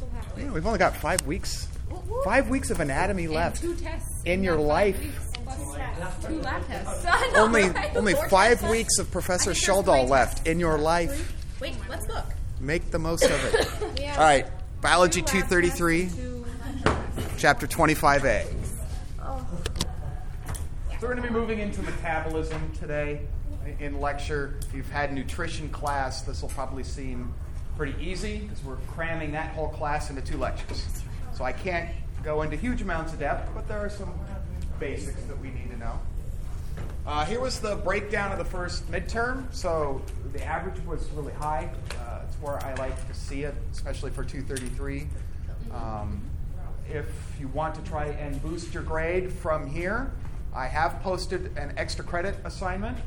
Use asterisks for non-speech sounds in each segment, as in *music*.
so happy. Yeah, we've only got five weeks. Five weeks of anatomy And left. two tests in your life. plus Two lab tests. *laughs* Only only five tests. weeks of Professor I think there's Sheldahl three left in your life. Wait, let's look. Make the most of it. *laughs* All right, Biology 233, tests and two lab tests. Chapter 25A. Oh. So we're going to be moving into metabolism today in lecture. If you've had nutrition class, this will probably seem pretty easy because we're cramming that whole class into two lectures. So I can't go into huge amounts of depth, but there are some basics that we need to know. Uh, here was the breakdown of the first midterm. So the average was really high. Uh, it's where I like to see it, especially for 233. Um, if you want to try and boost your grade from here, I have posted an extra credit assignment,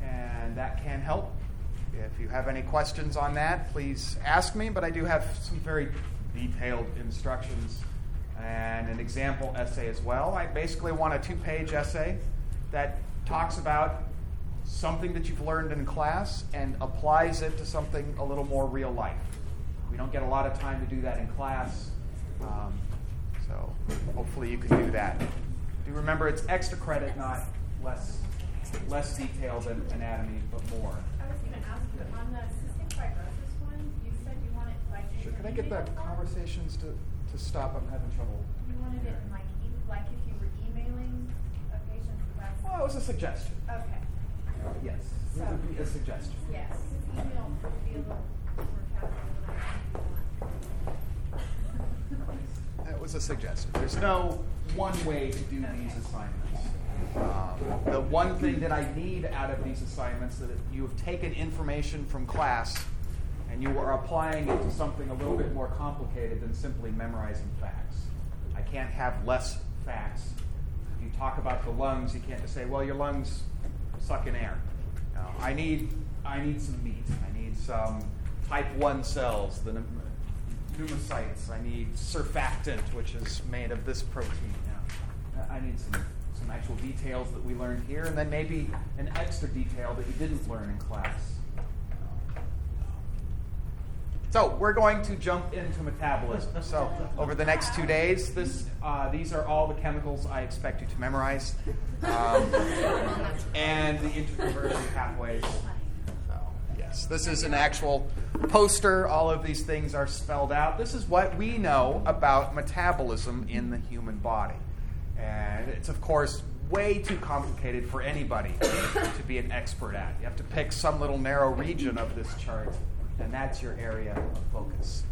and that can help. If you have any questions on that, please ask me, but I do have some very detailed instructions and an example essay as well. I basically want a two page essay that talks about something that you've learned in class and applies it to something a little more real life. We don't get a lot of time to do that in class, um, so hopefully you can do that. Do remember it's extra credit, not less less detailed than anatomy, but more. On the cystic fibrosis one, you said you wanted like. Sure, can I get the conversations to, to stop? I'm having trouble. You wanted it in like, e- like if you were emailing a patient, that's. Well, it was a suggestion. Okay, Yes, it would be a suggestion. yes, email would be a little more casual That was a suggestion. There's no one way to do these assignments. Um, the one thing that I need out of these assignments is that you have taken information from class and you are applying it to something a little bit more complicated than simply memorizing facts. I can't have less facts. If you talk about the lungs, you can't just say, "Well, your lungs suck in air." No, I need I need some meat. I need some type one cells, the pneumocytes. I need surfactant, which is made of this protein. I need some some actual details that we learned here, and then maybe an extra detail that you didn't learn in class. So we're going to jump into metabolism. So over the next two days, this uh, these are all the chemicals I expect you to memorize, um, and the interconversion pathways. So yes, this is an actual poster. All of these things are spelled out. This is what we know about metabolism in the human body, and it's of course way too complicated for anybody to be an expert at. You have to pick some little narrow region of this chart and that's your area of focus.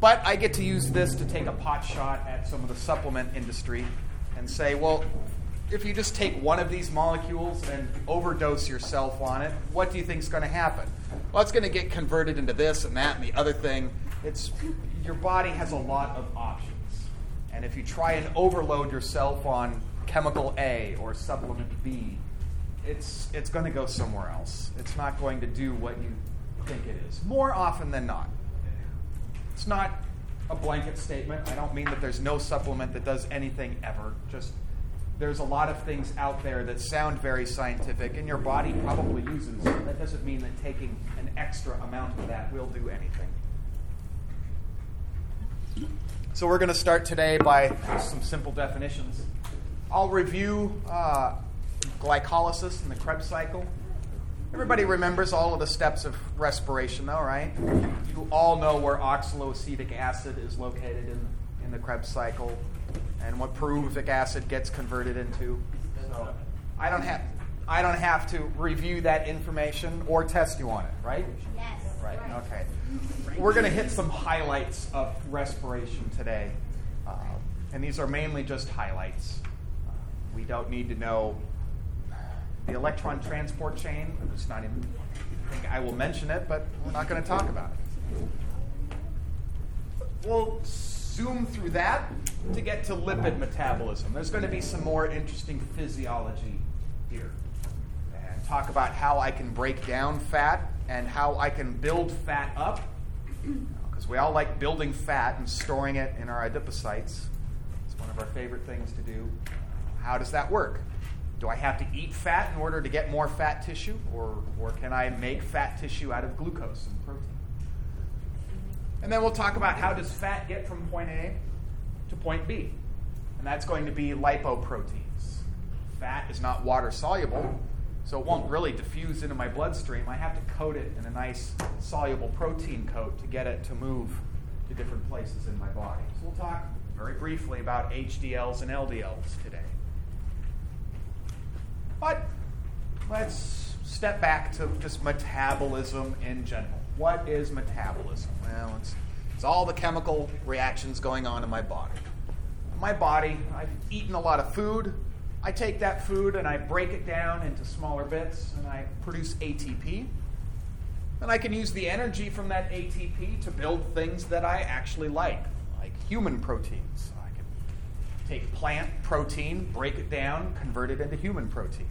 But I get to use this to take a pot shot at some of the supplement industry and say, well, if you just take one of these molecules and overdose yourself on it, what do you think is going to happen? Well, it's going to get converted into this and that and the other thing. It's your body has a lot of options. And if you try and overload yourself on chemical A or supplement B, it's it's going to go somewhere else. It's not going to do what you think it is, more often than not. It's not a blanket statement. I don't mean that there's no supplement that does anything ever. Just there's a lot of things out there that sound very scientific, and your body probably uses. That doesn't mean that taking an extra amount of that will do anything. So we're going to start today by some simple definitions. I'll review uh, glycolysis and the Krebs cycle. Everybody remembers all of the steps of respiration, though, right? You all know where oxaloacetic acid is located in, in the Krebs cycle and what pyruvic acid gets converted into. So I don't have I don't have to review that information or test you on it, right? Yes. Right. Okay. We're going to hit some highlights of respiration today, uh, and these are mainly just highlights. Uh, we don't need to know the electron transport chain. It's not even. I think I will mention it, but we're not going to talk about it. We'll zoom through that to get to lipid metabolism. There's going to be some more interesting physiology here talk about how I can break down fat and how I can build fat up. Because we all like building fat and storing it in our adipocytes. It's one of our favorite things to do. How does that work? Do I have to eat fat in order to get more fat tissue, or, or can I make fat tissue out of glucose and protein? And then we'll talk about how does fat get from point A to point B. And that's going to be lipoproteins. Fat is not water soluble, so it won't really diffuse into my bloodstream. I have to coat it in a nice soluble protein coat to get it to move to different places in my body. So we'll talk very briefly about HDLs and LDLs today. But let's step back to just metabolism in general. What is metabolism? Well, it's, it's all the chemical reactions going on in my body. My body, I've eaten a lot of food. I take that food and I break it down into smaller bits and I produce ATP. And I can use the energy from that ATP to build things that I actually like, like human proteins. I can take plant protein, break it down, convert it into human protein.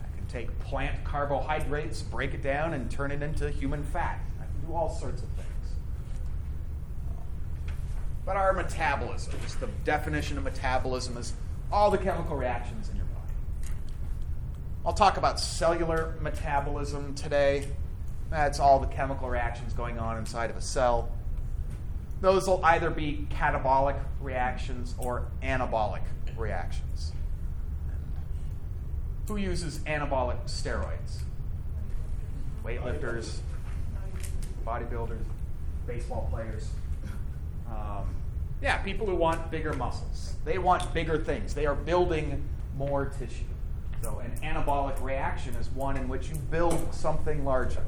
I can take plant carbohydrates, break it down, and turn it into human fat. I can do all sorts of things. But our metabolism, just the definition of metabolism is all the chemical reactions in your body. I'll talk about cellular metabolism today. That's all the chemical reactions going on inside of a cell. Those will either be catabolic reactions or anabolic reactions. Who uses anabolic steroids? Weightlifters, bodybuilders, baseball players. Um, yeah, people who want bigger muscles. They want bigger things. They are building more tissue. So, an anabolic reaction is one in which you build something larger.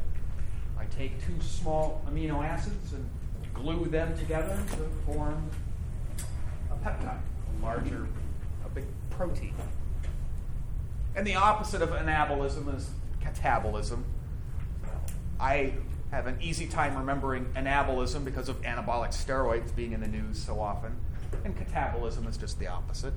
I take two small amino acids and glue them together to form a peptide, a larger, a big protein. And the opposite of anabolism is catabolism. I have an easy time remembering anabolism because of anabolic steroids being in the news so often, and catabolism is just the opposite.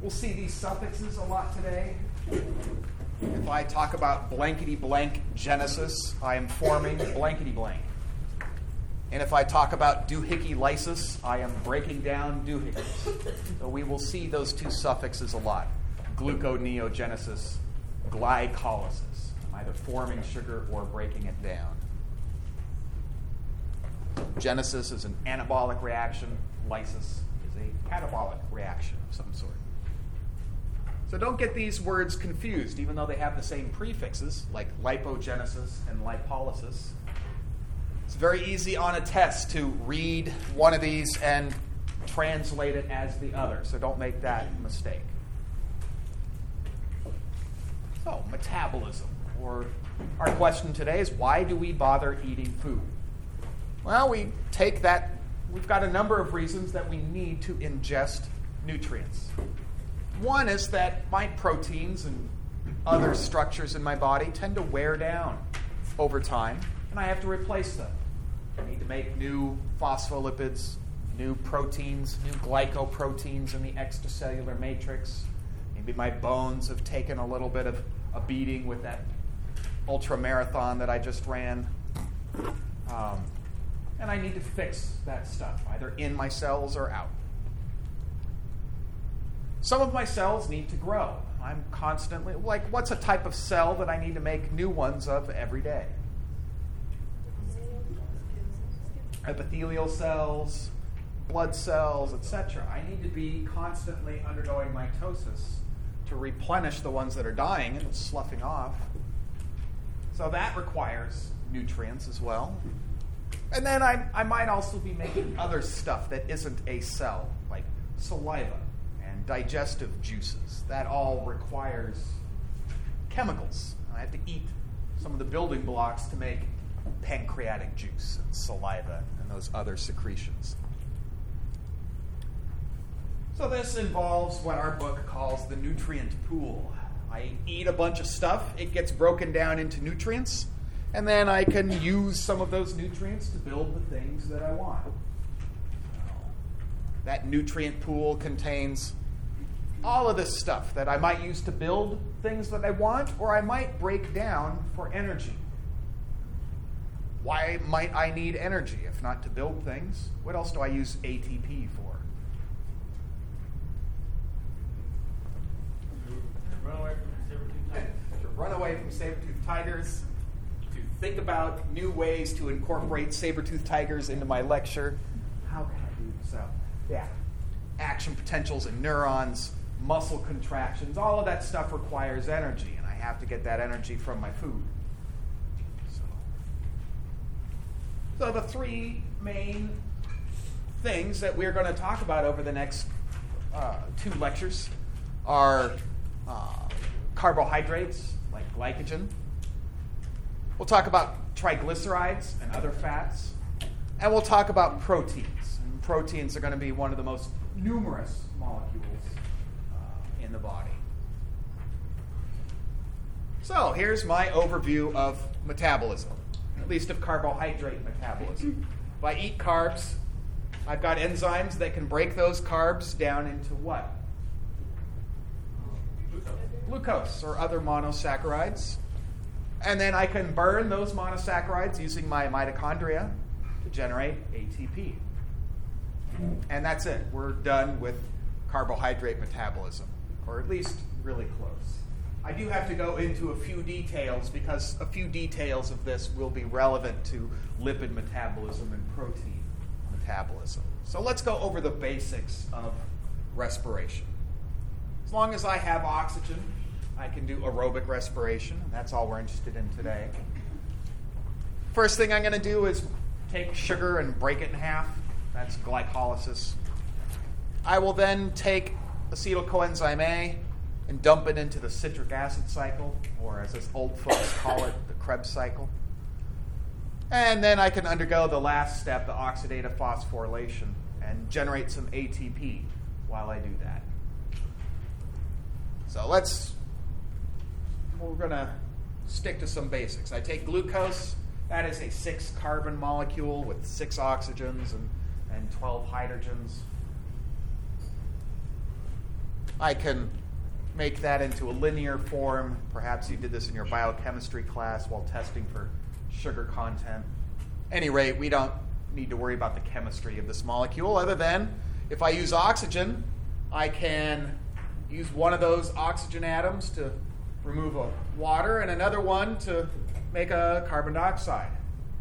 We'll see these suffixes a lot today. If I talk about blankety blank genesis, I am forming blankety blank. And if I talk about doohickey lysis, I am breaking down doohickeys. So we will see those two suffixes a lot gluconeogenesis, glycolysis, either forming sugar or breaking it down. Genesis is an anabolic reaction, lysis is a catabolic reaction of some sort. So don't get these words confused, even though they have the same prefixes, like lipogenesis and lipolysis. It's very easy on a test to read one of these and translate it as the other, so don't make that mistake. So, metabolism, or our question today is why do we bother eating food? Well, we take that, we've got a number of reasons that we need to ingest nutrients. One is that my proteins and other structures in my body tend to wear down over time, and I have to replace them. I need to make new phospholipids, new proteins, new glycoproteins in the extracellular matrix. Maybe my bones have taken a little bit of a beating with that ultra marathon that I just ran. Um, and I need to fix that stuff, either in my cells or out. Some of my cells need to grow. I'm constantly, like, what's a type of cell that I need to make new ones of every day? Epithelial cells, blood cells, etc. I need to be constantly undergoing mitosis to replenish the ones that are dying and sloughing off. So that requires nutrients as well. And then I, I might also be making other stuff that isn't a cell, like saliva and digestive juices. That all requires chemicals. I have to eat some of the building blocks to make pancreatic juice and saliva and those other secretions. So, this involves what our book calls the nutrient pool. I eat a bunch of stuff, it gets broken down into nutrients, and then I can use some of those nutrients to build the things that I want. That nutrient pool contains all of this stuff that I might use to build things that I want, or I might break down for energy. Why might I need energy if not to build things? What else do I use ATP for? Run away from saber-tooth tigers. *laughs* To run away from saber-toothed tigers, to think about new ways to incorporate saber-toothed tigers into my lecture. How can I do so? Yeah. Action potentials and neurons, muscle contractions, all of that stuff requires energy, and I have to get that energy from my food. So, so the three main things that we're going to talk about over the next uh, two lectures are uh, carbohydrates like glycogen. We'll talk about triglycerides and other fats. And we'll talk about proteins. And proteins are going to be one of the most numerous molecules uh, in the body. So here's my overview of metabolism, at least of carbohydrate metabolism. If I eat carbs, I've got enzymes that can break those carbs down into what? Glucose or other monosaccharides. And then I can burn those monosaccharides using my mitochondria to generate ATP. And that's it. We're done with carbohydrate metabolism, or at least really close. I do have to go into a few details because a few details of this will be relevant to lipid metabolism and protein metabolism. So let's go over the basics of respiration. As long as I have oxygen, I can do aerobic respiration. That's all we're interested in today. First thing I'm going to do is take sugar and break it in half. That's glycolysis. I will then take acetyl coenzyme A and dump it into the citric acid cycle, or as us old folks call it, the Krebs cycle. And then I can undergo the last step, the oxidative phosphorylation, and generate some ATP while I do that. So let's, we're going to stick to some basics. I take glucose, that is a six carbon molecule with six oxygens and, and 12 hydrogens. I can make that into a linear form. Perhaps you did this in your biochemistry class while testing for sugar content. Any rate, we don't need to worry about the chemistry of this molecule, other than if I use oxygen, I can use one of those oxygen atoms to remove a water and another one to make a carbon dioxide.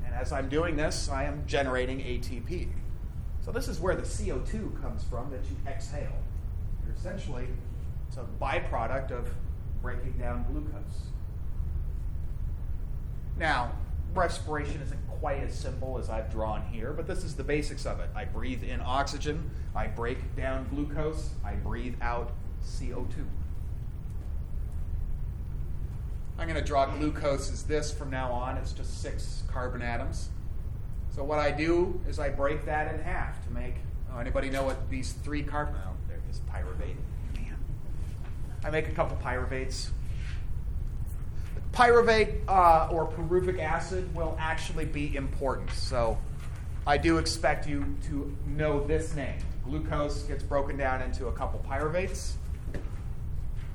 And as I'm doing this, I am generating ATP. So this is where the CO2 comes from that you exhale. You're essentially, it's a byproduct of breaking down glucose. Now, respiration isn't quite as simple as I've drawn here, but this is the basics of it. I breathe in oxygen, I break down glucose, I breathe out CO2. I'm going to draw glucose as this from now on. It's just six carbon atoms. So what I do is I break that in half to make. Oh, anybody know what these three carbon? Oh, there is pyruvate. Man, I make a couple pyruvates. Pyruvate uh, or pyruvic acid will actually be important. So I do expect you to know this name. Glucose gets broken down into a couple pyruvates.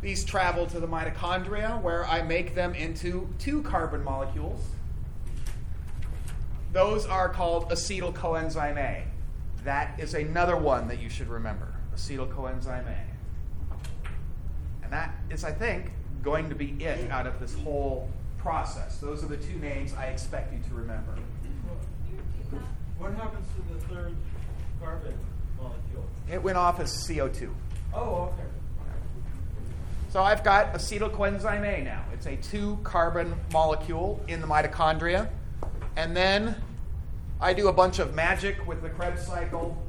These travel to the mitochondria where I make them into two carbon molecules. Those are called acetyl coenzyme A. That is another one that you should remember acetyl coenzyme A. And that is, I think, going to be it out of this whole process. Those are the two names I expect you to remember. What happens to the third carbon molecule? It went off as CO2. Oh, okay. So I've got acetyl coenzyme A now. It's a two carbon molecule in the mitochondria. And then I do a bunch of magic with the Krebs cycle,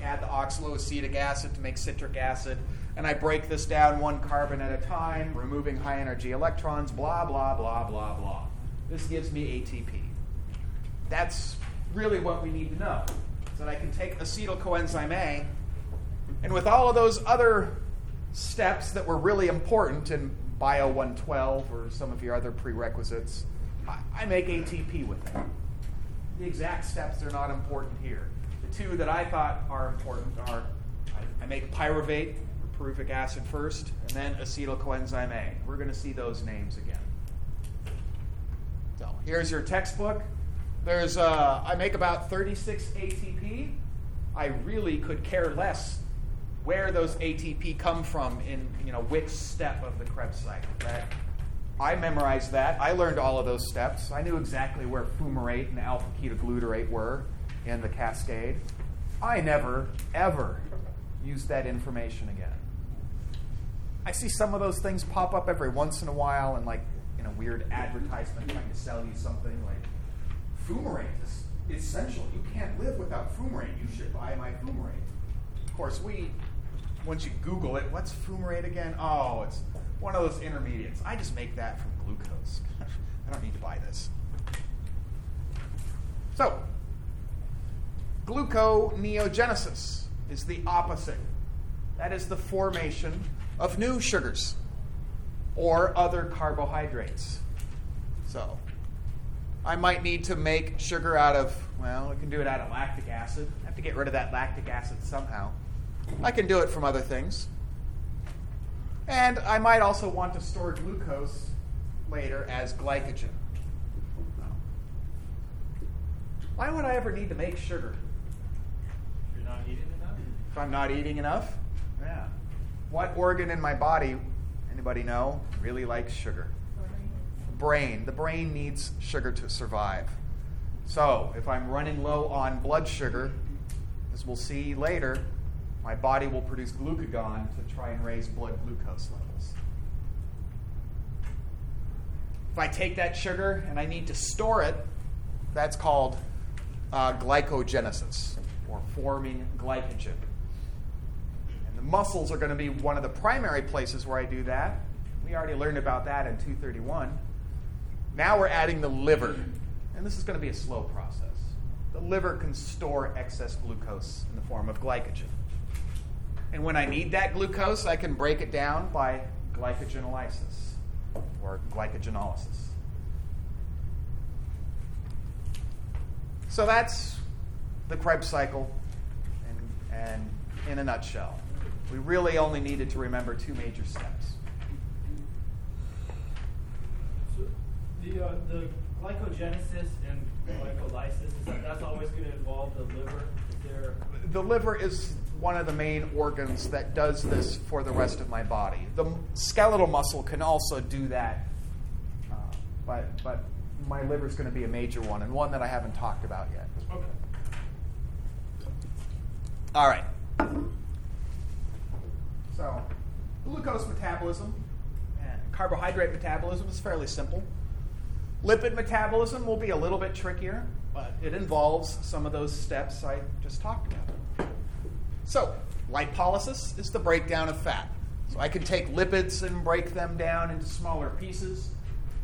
add the oxaloacetic acid to make citric acid, and I break this down one carbon at a time, removing high energy electrons, blah, blah, blah, blah, blah. This gives me ATP. That's really what we need to know. So that I can take acetyl coenzyme A, and with all of those other steps that were really important in Bio 112 or some of your other prerequisites, I, make ATP with them. The exact steps are not important here. The two that I thought are important are I, I make pyruvate or pyruvic acid first, and then acetyl coenzyme A. We're going to see those names again. So here's your textbook. There's uh, I make about 36 ATP. I really could care less where those ATP come from in you know which step of the Krebs cycle. That I memorized that. I learned all of those steps. I knew exactly where fumarate and alpha ketoglutarate were in the cascade. I never, ever used that information again. I see some of those things pop up every once in a while and like in a weird advertisement trying to sell you something like fumarate is essential. You can't live without fumarate. You should buy my fumarate. Of course, we once you Google it, what's fumarate again? Oh, it's one of those intermediates. I just make that from glucose. *laughs* I don't need to buy this. So, gluconeogenesis is the opposite. That is the formation of new sugars or other carbohydrates. So, I might need to make sugar out of, well, I can do it out of lactic acid. I have to get rid of that lactic acid somehow. I can do it from other things. And I might also want to store glucose later as glycogen. Why would I ever need to make sugar? You're not eating enough? If I'm not eating enough? Yeah. What organ in my body, anybody know, really likes sugar? Brain. The brain needs sugar to survive. So, if I'm running low on blood sugar, as we'll see later, my body will produce glucagon to try and raise blood glucose levels. If I take that sugar and I need to store it, that's called uh, glycogenesis, or forming glycogen. And the muscles are going to be one of the primary places where I do that. We already learned about that in 231. Now we're adding the liver, and this is going to be a slow process. The liver can store excess glucose in the form of glycogen. And when I need that glucose, I can break it down by glycogenolysis or glycogenolysis. So that's the Krebs cycle and, and in a nutshell. We really only needed to remember two major steps. So the, uh, the glycogenesis and glycolysis, is that, that's always going to involve the liver? Is there... The liver is one of the main organs that does this for the rest of my body. The skeletal muscle can also do that, uh, but, but my liver is going to be a major one and one that I haven't talked about yet. Okay. All right. So, glucose metabolism and carbohydrate metabolism is fairly simple. Lipid metabolism will be a little bit trickier, but it involves some of those steps I just talked about. So, lipolysis is the breakdown of fat. So, I can take lipids and break them down into smaller pieces,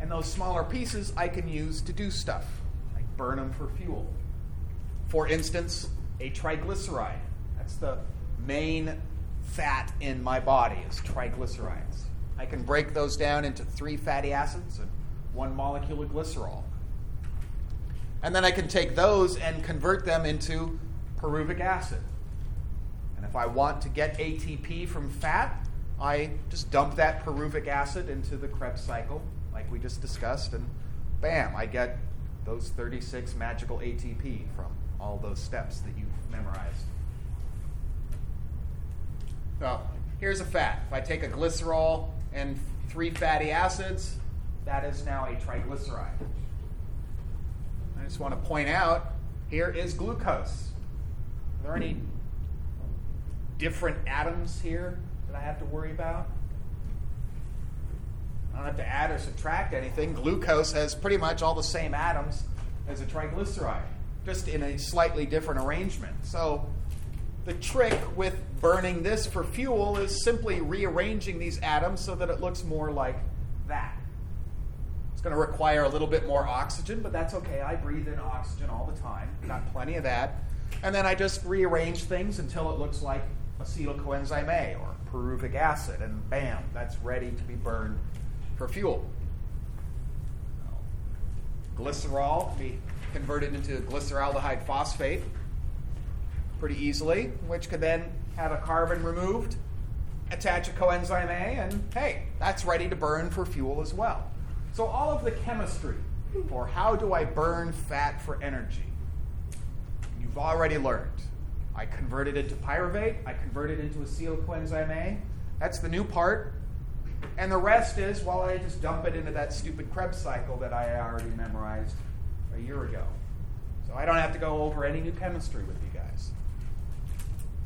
and those smaller pieces I can use to do stuff, like burn them for fuel. For instance, a triglyceride. That's the main fat in my body is triglycerides. I can break those down into three fatty acids and one molecule of glycerol. And then I can take those and convert them into pyruvic acid. And if I want to get ATP from fat, I just dump that pyruvic acid into the Krebs cycle, like we just discussed, and bam, I get those 36 magical ATP from all those steps that you've memorized. So here's a fat. If I take a glycerol and three fatty acids, that is now a triglyceride. I just want to point out here is glucose. Are there any different atoms here that I have to worry about? I don't have to add or subtract anything. Glucose has pretty much all the same atoms as a triglyceride, just in a slightly different arrangement. So the trick with burning this for fuel is simply rearranging these atoms so that it looks more like that. It's going to require a little bit more oxygen, but that's okay. I breathe in oxygen all the time. Got plenty of that. And then I just rearrange things until it looks like acetyl coenzyme A or pyruvic acid, and bam, that's ready to be burned for fuel. Glycerol can be converted into glyceraldehyde phosphate pretty easily, which could then have a carbon removed, attach a coenzyme A, and hey, that's ready to burn for fuel as well. So, all of the chemistry for how do I burn fat for energy, you've already learned. I converted it to pyruvate, I converted it into acetyl coenzyme A. That's the new part. And the rest is, well, I just dump it into that stupid Krebs cycle that I already memorized a year ago. So I don't have to go over any new chemistry with you guys.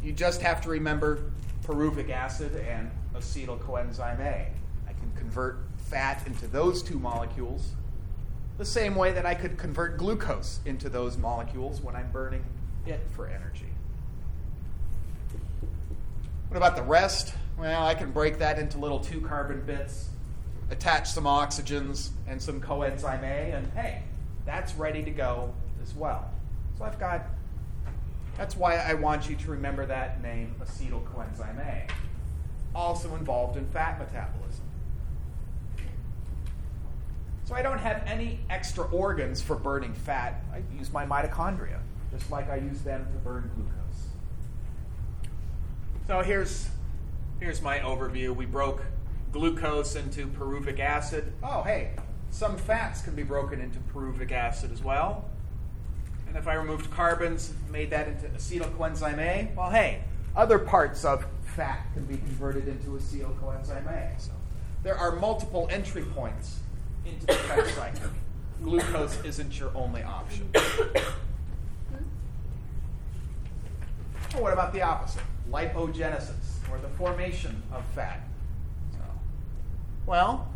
You just have to remember pyruvic acid and acetyl coenzyme A. I can convert fat into those two molecules the same way that I could convert glucose into those molecules when I'm burning it for energy. What about the rest? Well, I can break that into little two carbon bits, attach some oxygens and some coenzyme A, and hey, that's ready to go as well. So I've got, that's why I want you to remember that name, acetyl coenzyme A. Also involved in fat metabolism. So I don't have any extra organs for burning fat. I use my mitochondria, just like I use them to burn glucose. So here's, here's my overview. We broke glucose into pyruvic acid. Oh, hey, some fats can be broken into pyruvic acid as well. And if I removed carbons, made that into acetyl coenzyme A, well, hey, other parts of fat can be converted into acetyl coenzyme A. So there are multiple entry points into the fat cycle. Glucose isn't your only option. Well, what about the opposite? Lipogenesis, or the formation of fat. So, well,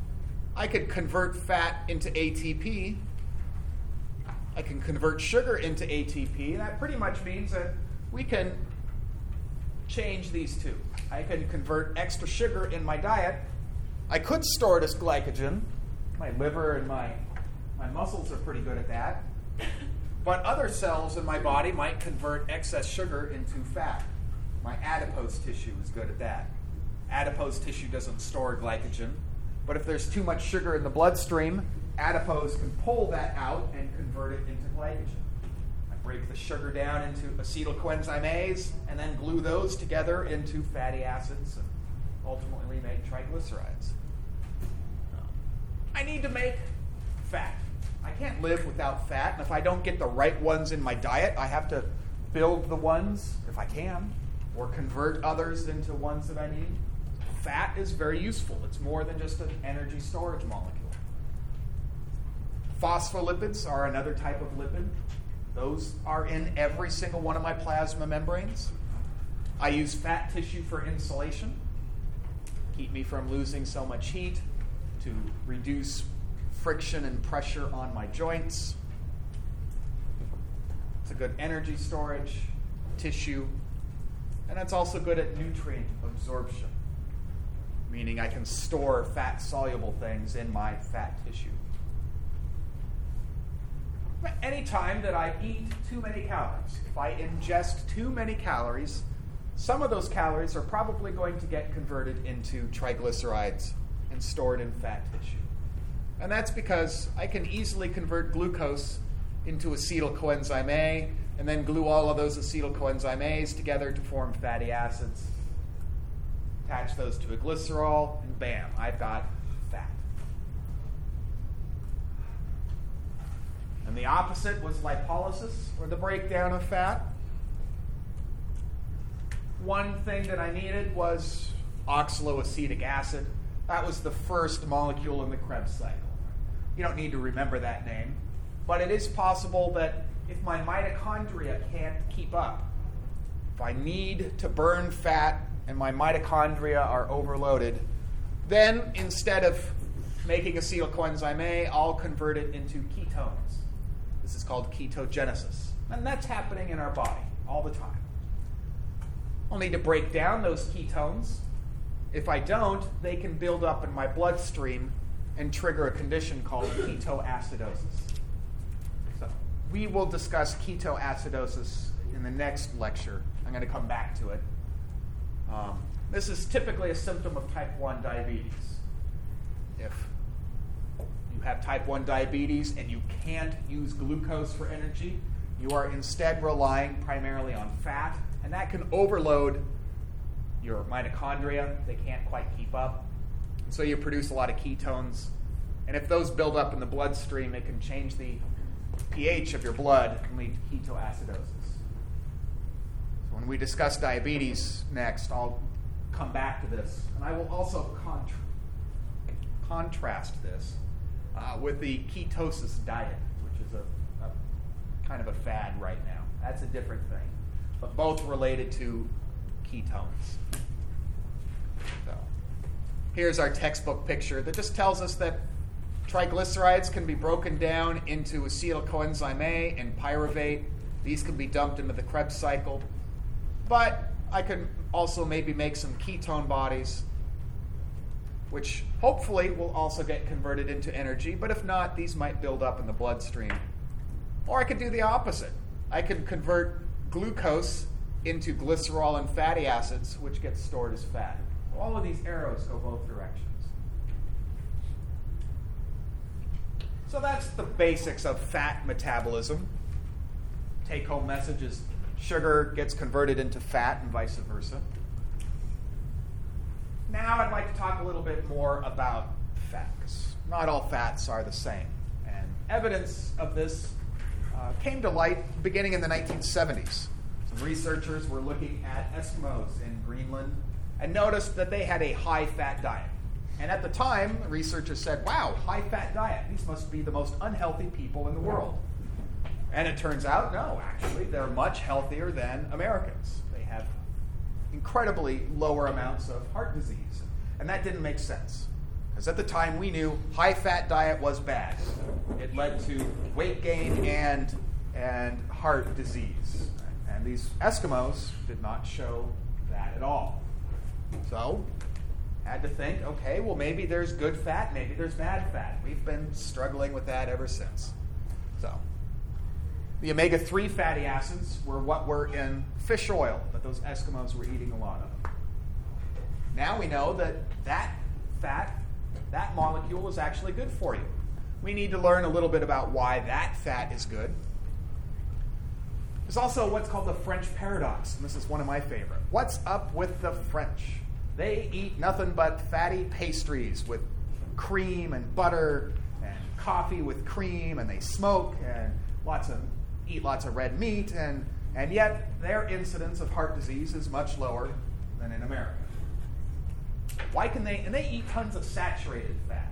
I could convert fat into ATP. I can convert sugar into ATP. And that pretty much means that we can change these two. I can convert extra sugar in my diet. I could store it as glycogen. My liver and my, my muscles are pretty good at that. But other cells in my body might convert excess sugar into fat. My adipose tissue is good at that. Adipose tissue doesn't store glycogen, but if there's too much sugar in the bloodstream, adipose can pull that out and convert it into glycogen. I break the sugar down into acetyl coenzyme and then glue those together into fatty acids and ultimately make triglycerides. I need to make fat. I can't live without fat, and if I don't get the right ones in my diet, I have to build the ones, if I can, or convert others into ones that I need. Fat is very useful. It's more than just an energy storage molecule. Phospholipids are another type of lipid. Those are in every single one of my plasma membranes. I use fat tissue for insulation, keep me from losing so much heat, to reduce friction and pressure on my joints. It's a good energy storage, tissue, and it's also good at nutrient absorption, meaning I can store fat soluble things in my fat tissue. But anytime that I eat too many calories, if I ingest too many calories, some of those calories are probably going to get converted into triglycerides and stored in fat tissue. And that's because I can easily convert glucose into acetyl coenzyme A and then glue all of those acetyl coenzyme A's together to form fatty acids. Attach those to a glycerol, and bam, I've got fat. And the opposite was lipolysis, or the breakdown of fat. One thing that I needed was oxaloacetic acid. That was the first molecule in the Krebs cycle. You don't need to remember that name, but it is possible that if my mitochondria can't keep up, if I need to burn fat and my mitochondria are overloaded, then instead of making acetyl coenzyme A, I'll convert it into ketones. This is called ketogenesis. And that's happening in our body all the time. I'll need to break down those ketones. If I don't, they can build up in my bloodstream and trigger a condition called ketoacidosis. So, we will discuss ketoacidosis in the next lecture. I'm going to come back to it. Um, this is typically a symptom of type 1 diabetes. If you have type 1 diabetes and you can't use glucose for energy, you are instead relying primarily on fat, and that can overload your mitochondria. They can't quite keep up. So you produce a lot of ketones. And if those build up in the bloodstream, it can change the pH of your blood and lead to ketoacidosis. So when we discuss diabetes next, I'll come back to this. And I will also contrast this uh, with the ketosis diet, which is a, a kind of a fad right now. That's a different thing, but both related to ketones. So, here's our textbook picture that just tells us that triglycerides can be broken down into acetyl coenzyme A and pyruvate. These can be dumped into the Krebs cycle. But I can also maybe make some ketone bodies, which hopefully will also get converted into energy. But if not, these might build up in the bloodstream. Or I could do the opposite. I could convert glucose into glycerol and fatty acids, which gets stored as fat. All of these arrows go both directions. So that's the basics of fat metabolism. Take home message is sugar gets converted into fat and vice versa. Now I'd like to talk a little bit more about fats. Not all fats are the same. And evidence of this uh, came to light beginning in the 1970s. Some researchers were looking at Eskimos in Greenland and noticed that they had a high fat diet. And at the time, researchers said, wow, high fat diet. These must be the most unhealthy people in the world. And it turns out, no, actually, they're much healthier than Americans. They have incredibly lower amounts of heart disease. And that didn't make sense. Because at the time, we knew high fat diet was bad. It led to weight gain and, and heart disease. And these Eskimos did not show that at all. So, had to think, okay, well, maybe there's good fat, maybe there's bad fat. We've been struggling with that ever since. So, the omega 3 fatty acids were what were in fish oil that those Eskimos were eating a lot of. Now we know that that fat, that molecule is actually good for you. We need to learn a little bit about why that fat is good. There's also what's called the French paradox, and this is one of my favorite. What's up with the French? They eat nothing but fatty pastries with cream and butter and coffee with cream, and they smoke and lots of eat lots of red meat, and, and yet their incidence of heart disease is much lower than in America. Why can they? And they eat tons of saturated fat,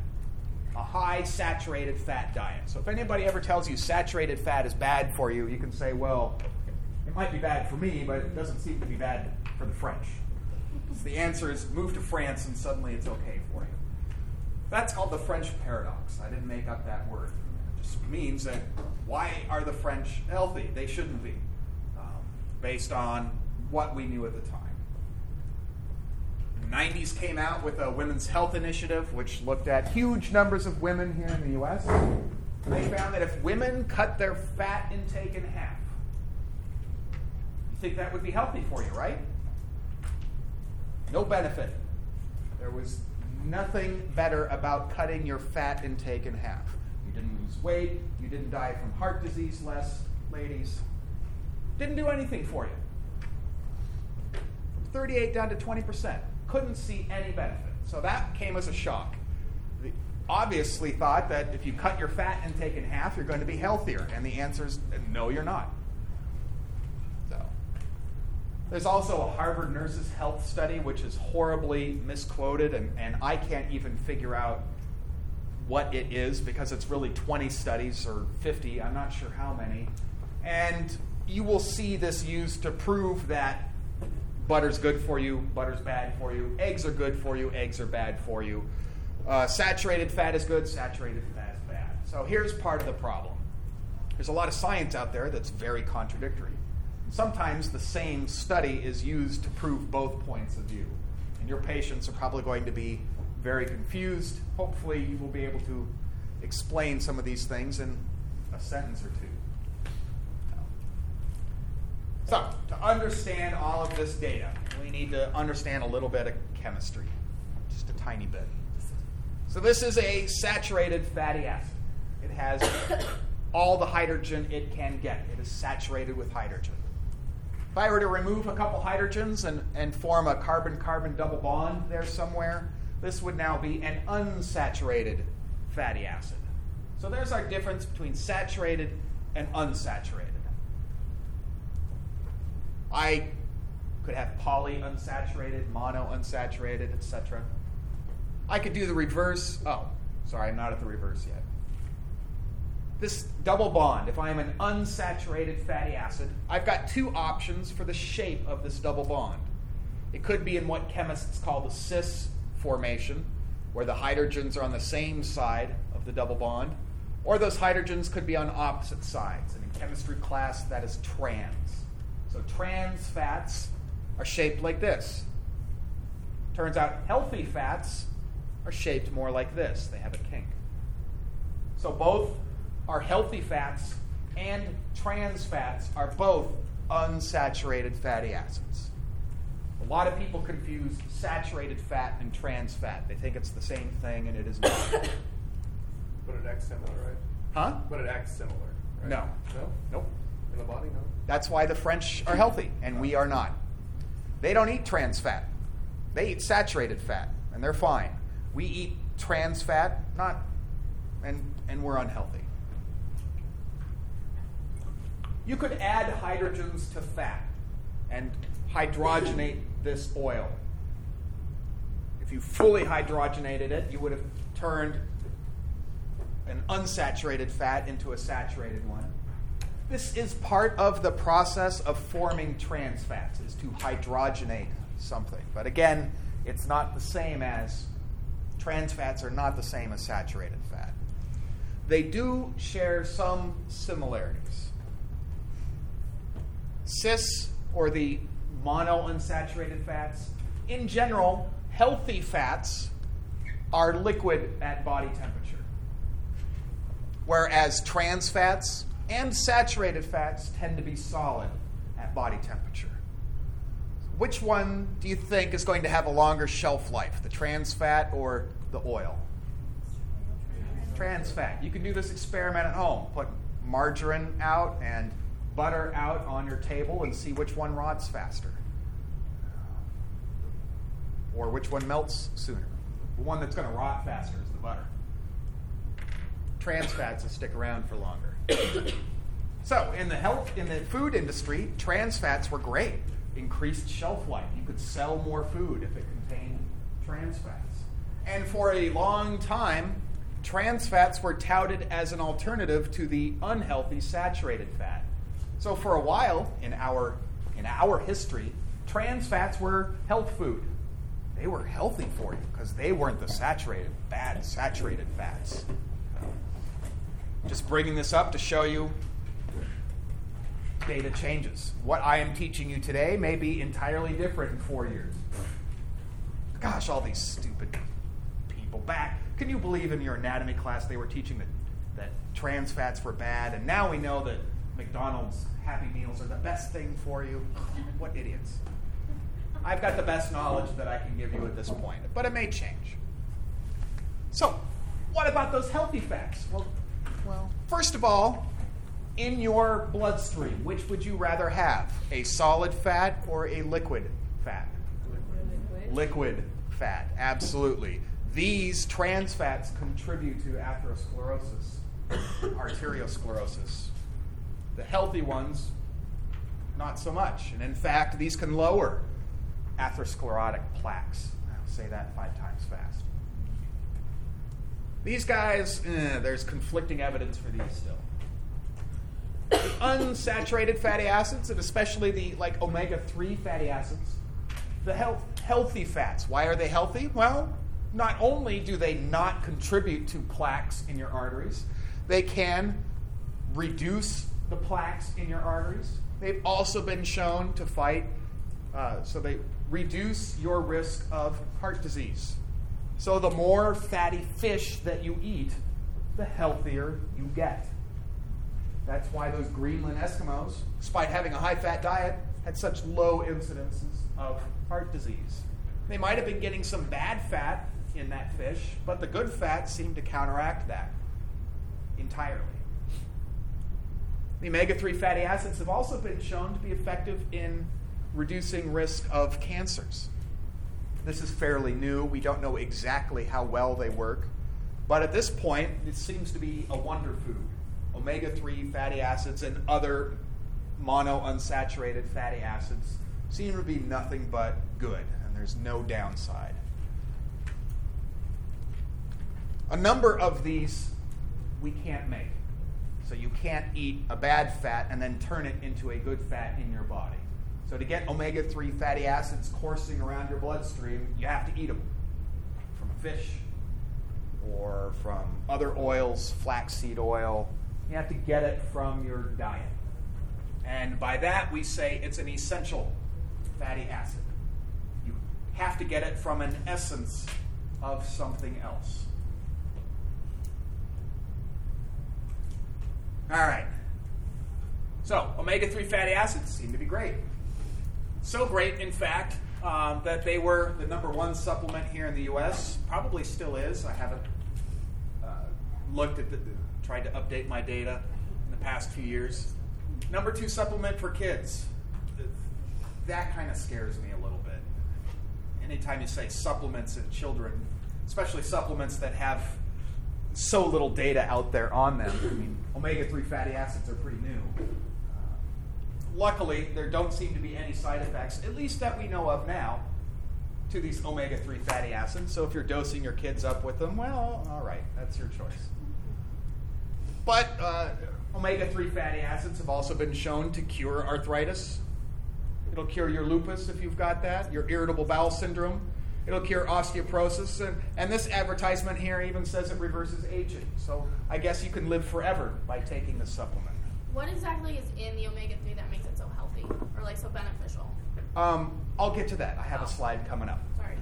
a high saturated fat diet. So if anybody ever tells you saturated fat is bad for you, you can say, well, it might be bad for me, but it doesn't seem to be bad for the French. So the answer is move to France and suddenly it's okay for you. That's called the French paradox. I didn't make up that word. It just means that why are the French healthy? They shouldn't be, um, based on what we knew at the time. The 90s came out with a women's health initiative, which looked at huge numbers of women here in the U.S. They found that if women cut their fat intake in half, you think that would be healthy for you, right? No benefit. There was nothing better about cutting your fat intake in half. You didn't lose weight. You didn't die from heart disease less, ladies. Didn't do anything for you. From 38 down to 20%. Couldn't see any benefit. So that came as a shock. They obviously thought that if you cut your fat intake in half, you're going to be healthier. And the answer is no, you're not. So. There's also a Harvard Nurses Health study, which is horribly misquoted, and, and I can't even figure out what it is because it's really 20 studies or 50, I'm not sure how many. And you will see this used to prove that butter's good for you, butter's bad for you, eggs are good for you, eggs are bad for you. Uh, saturated fat is good, saturated fat is bad. So here's part of the problem there's a lot of science out there that's very contradictory. Sometimes the same study is used to prove both points of view. And your patients are probably going to be very confused. Hopefully, you will be able to explain some of these things in a sentence or two. So, to understand all of this data, we need to understand a little bit of chemistry, just a tiny bit. So, this is a saturated fatty acid. It has all the hydrogen it can get, it is saturated with hydrogen. If I were to remove a couple hydrogens and, and form a carbon carbon double bond there somewhere, this would now be an unsaturated fatty acid. So there's our difference between saturated and unsaturated. I could have poly unsaturated, mono unsaturated, etc. I could do the reverse. Oh, sorry, I'm not at the reverse yet. This double bond, if I'm an unsaturated fatty acid, I've got two options for the shape of this double bond. It could be in what chemists call the cis formation, where the hydrogens are on the same side of the double bond, or those hydrogens could be on opposite sides. And in chemistry class, that is trans. So trans fats are shaped like this. Turns out healthy fats are shaped more like this. They have a kink. So both are healthy fats and trans fats are both unsaturated fatty acids. A lot of people confuse saturated fat and trans fat. They think it's the same thing, and it is not. *coughs* But it acts similar, right? huh? But it acts similar, right? No. No? Nope. In the body, no? That's why the French are healthy and we are not. They don't eat trans fat. They eat saturated fat and they're fine. We eat trans fat, not and and we're unhealthy. You could add hydrogens to fat and hydrogenate this oil. If you fully hydrogenated it, you would have turned an unsaturated fat into a saturated one. This is part of the process of forming trans fats, is to hydrogenate something. But again, it's not the same as trans fats are not the same as saturated fat. They do share some similarities. Cis, or the monounsaturated fats, in general, healthy fats are liquid at body temperature whereas trans fats and saturated fats tend to be solid at body temperature. Which one do you think is going to have a longer shelf life, the trans fat or the oil? Trans fat. You can do this experiment at home. Put margarine out and butter out on your table and see which one rots faster. Or which one melts sooner. The one that's going to rot faster is the butter trans fats will stick around for longer. *coughs* so, in the health in the food industry, trans fats were great. Increased shelf life. You could sell more food if it contained trans fats. And for a long time, trans fats were touted as an alternative to the unhealthy saturated fat. So for a while in our in our history, trans fats were health food. They were healthy for you because they weren't the saturated, bad saturated fats. Just bringing this up to show you data changes. What I am teaching you today may be entirely different in four years. Gosh, all these stupid people back. Can you believe in your anatomy class they were teaching that, that trans fats were bad, and now we know that McDonald's Happy Meals are the best thing for you? What idiots. I've got the best knowledge that I can give you at this point, but it may change. So, what about those healthy fats? Well, well, first of all, in your bloodstream, which would you rather have? A solid fat or a liquid fat? Liquid. Liquid fat, absolutely. These trans fats contribute to atherosclerosis, arteriosclerosis. The healthy ones, not so much. And in fact, these can lower atherosclerotic plaques. I'll say that five times fast. These guys, eh, there's conflicting evidence for these still. The unsaturated fatty acids, and especially the like omega-3 fatty acids, the health, healthy fats. Why are they healthy? Well, not only do they not contribute to plaques in your arteries, they can reduce the plaques in your arteries. They've also been shown to fight, uh, so they reduce your risk of heart disease. So the more fatty fish that you eat, the healthier you get. That's why those Greenland Eskimos, despite having a high fat diet, had such low incidences of heart disease. They might have been getting some bad fat in that fish, but the good fat seemed to counteract that entirely. The omega 3 fatty acids have also been shown to be effective in reducing risk of cancers. This is fairly new. We don't know exactly how well they work. But at this point, it seems to be a wonder food. Omega 3 fatty acids and other monounsaturated fatty acids seem to be nothing but good, and there's no downside. A number of these we can't make. So you can't eat a bad fat and then turn it into a good fat in your body. So to get omega 3 fatty acids coursing around your bloodstream, you have to eat them from a fish or from other oils, flaxseed oil. You have to get it from your diet. And by that, we say it's an essential fatty acid. You have to get it from an essence of something else. All right. So, omega 3 fatty acids seem to be great. So great, in fact, um, that they were the number one supplement here in the U.S. Probably still is. I haven't uh, looked at the, tried to update my data in the past few years. Number two supplement for kids. That kind of scares me a little bit. Anytime you say supplements in children, especially supplements that have so little data out there on them. I mean, omega 3 fatty acids are pretty new. Luckily, there don't seem to be any side effects, at least that we know of now, to these omega 3 fatty acids. So if you're dosing your kids up with them, well, all right, that's your choice. But uh, omega 3 fatty acids have also been shown to cure arthritis. It'll cure your lupus if you've got that, your irritable bowel syndrome. It'll cure osteoporosis. And, and this advertisement here even says it reverses aging. So I guess you can live forever by taking this supplement. What exactly is in the omega 3 that makes it so healthy or like so beneficial? Um, I'll get to that. I have Oh. a slide coming up. Sorry.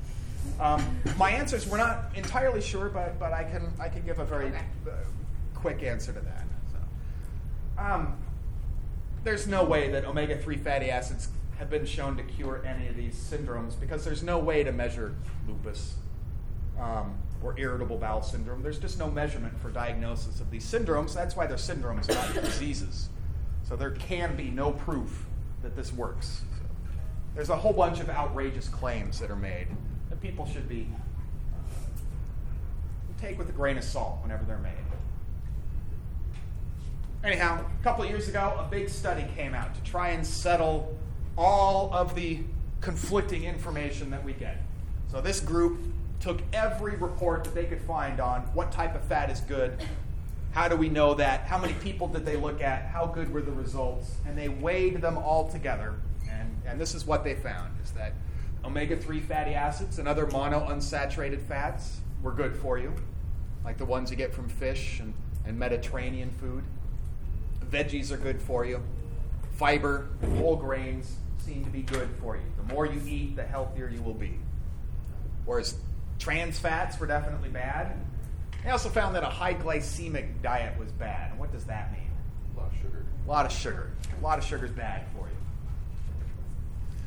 Um, my answers we're not entirely sure, but, but I can I can give a very Okay. uh, quick answer to that. So, um, there's no way that omega three fatty acids have been shown to cure any of these syndromes because there's no way to measure lupus um, or irritable bowel syndrome. There's just no measurement for diagnosis of these syndromes. That's why they're syndromes, not *coughs* diseases. So there can be no proof that this works. So there's a whole bunch of outrageous claims that are made that people should be uh, take with a grain of salt whenever they're made. Anyhow, a couple of years ago, a big study came out to try and settle all of the conflicting information that we get. So this group took every report that they could find on what type of fat is good, how do we know that, how many people did they look at, how good were the results, and they weighed them all together. And, and this is what they found is that omega 3 fatty acids and other monounsaturated fats were good for you, like the ones you get from fish and, and Mediterranean food. Veggies are good for you. Fiber, whole grains seem to be good for you. The more you eat, the healthier you will be. Whereas trans fats were definitely bad. They also found that a high glycemic diet was bad. And what does that mean? A lot of sugar. A lot of sugar. A lot of sugar is bad for you.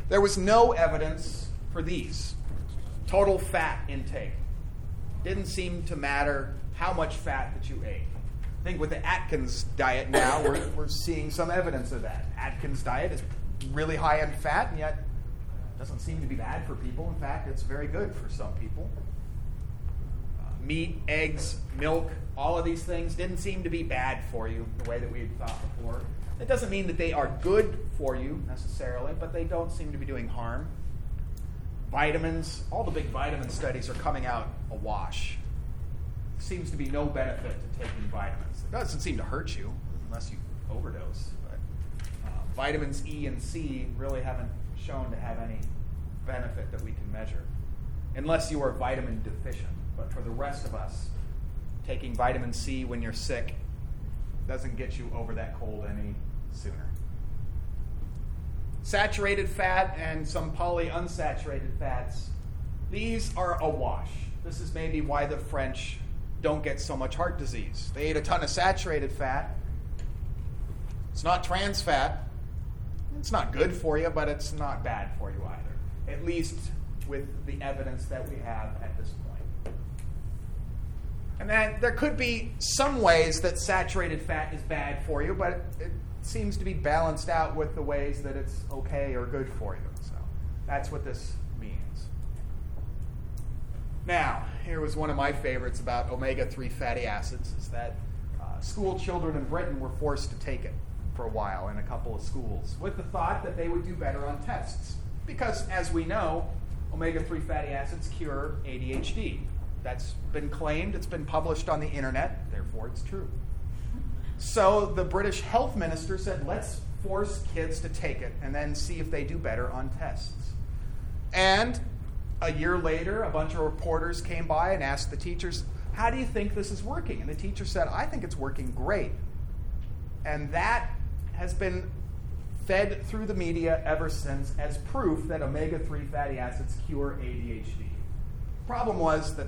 There was no evidence for these. Total fat intake. Didn't seem to matter how much fat that you ate. I think with the Atkins diet now, we're, we're seeing some evidence of that. Atkins diet is really high in fat, and yet doesn't seem to be bad for people. In fact, it's very good for some people. Uh, meat, eggs, milk, all of these things didn't seem to be bad for you the way that we had thought before. It doesn't mean that they are good for you necessarily, but they don't seem to be doing harm. Vitamins, all the big vitamin studies are coming out awash. Seems to be no benefit to taking vitamins. It doesn't seem to hurt you unless you overdose. But uh, vitamins E and C really haven't shown to have any benefit that we can measure, unless you are vitamin deficient. But for the rest of us, taking vitamin C when you're sick doesn't get you over that cold any sooner. Saturated fat and some polyunsaturated fats, these are awash. This is maybe why the French don't get so much heart disease. They ate a ton of saturated fat. It's not trans fat. It's not good for you, but it's not bad for you either. At least with the evidence that we have at this point. And then there could be some ways that saturated fat is bad for you, but it seems to be balanced out with the ways that it's okay or good for you. So that's what this means. Now, here was one of my favorites about omega 3 fatty acids is that uh, school children in Britain were forced to take it for a while in a couple of schools with the thought that they would do better on tests. Because, as we know, omega 3 fatty acids cure ADHD. That's been claimed, it's been published on the internet, therefore it's true. So the British health minister said, let's force kids to take it and then see if they do better on tests. And a year later, a bunch of reporters came by and asked the teachers, How do you think this is working? And the teacher said, I think it's working great. And that has been fed through the media ever since as proof that omega 3 fatty acids cure ADHD. Problem was that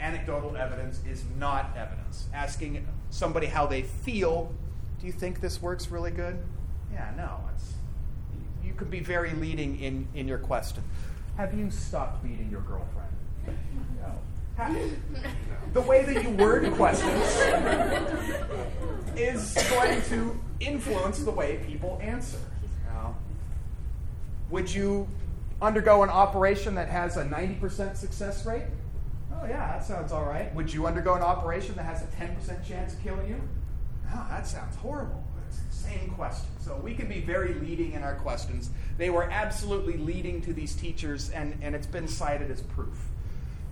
anecdotal evidence is not evidence. Asking somebody how they feel, do you think this works really good? Yeah, no. It's, you can be very leading in, in your question. Have you stopped beating your girlfriend? No. *laughs* The way that you word questions is going to influence the way people answer. Now, would you undergo an operation that has a 90% success rate? Oh, yeah, that sounds all right. Would you undergo an operation that has a 10% chance of killing you? No, that sounds horrible. It's the same question. So we can be very leading in our questions. They were absolutely leading to these teachers, and, and it's been cited as proof.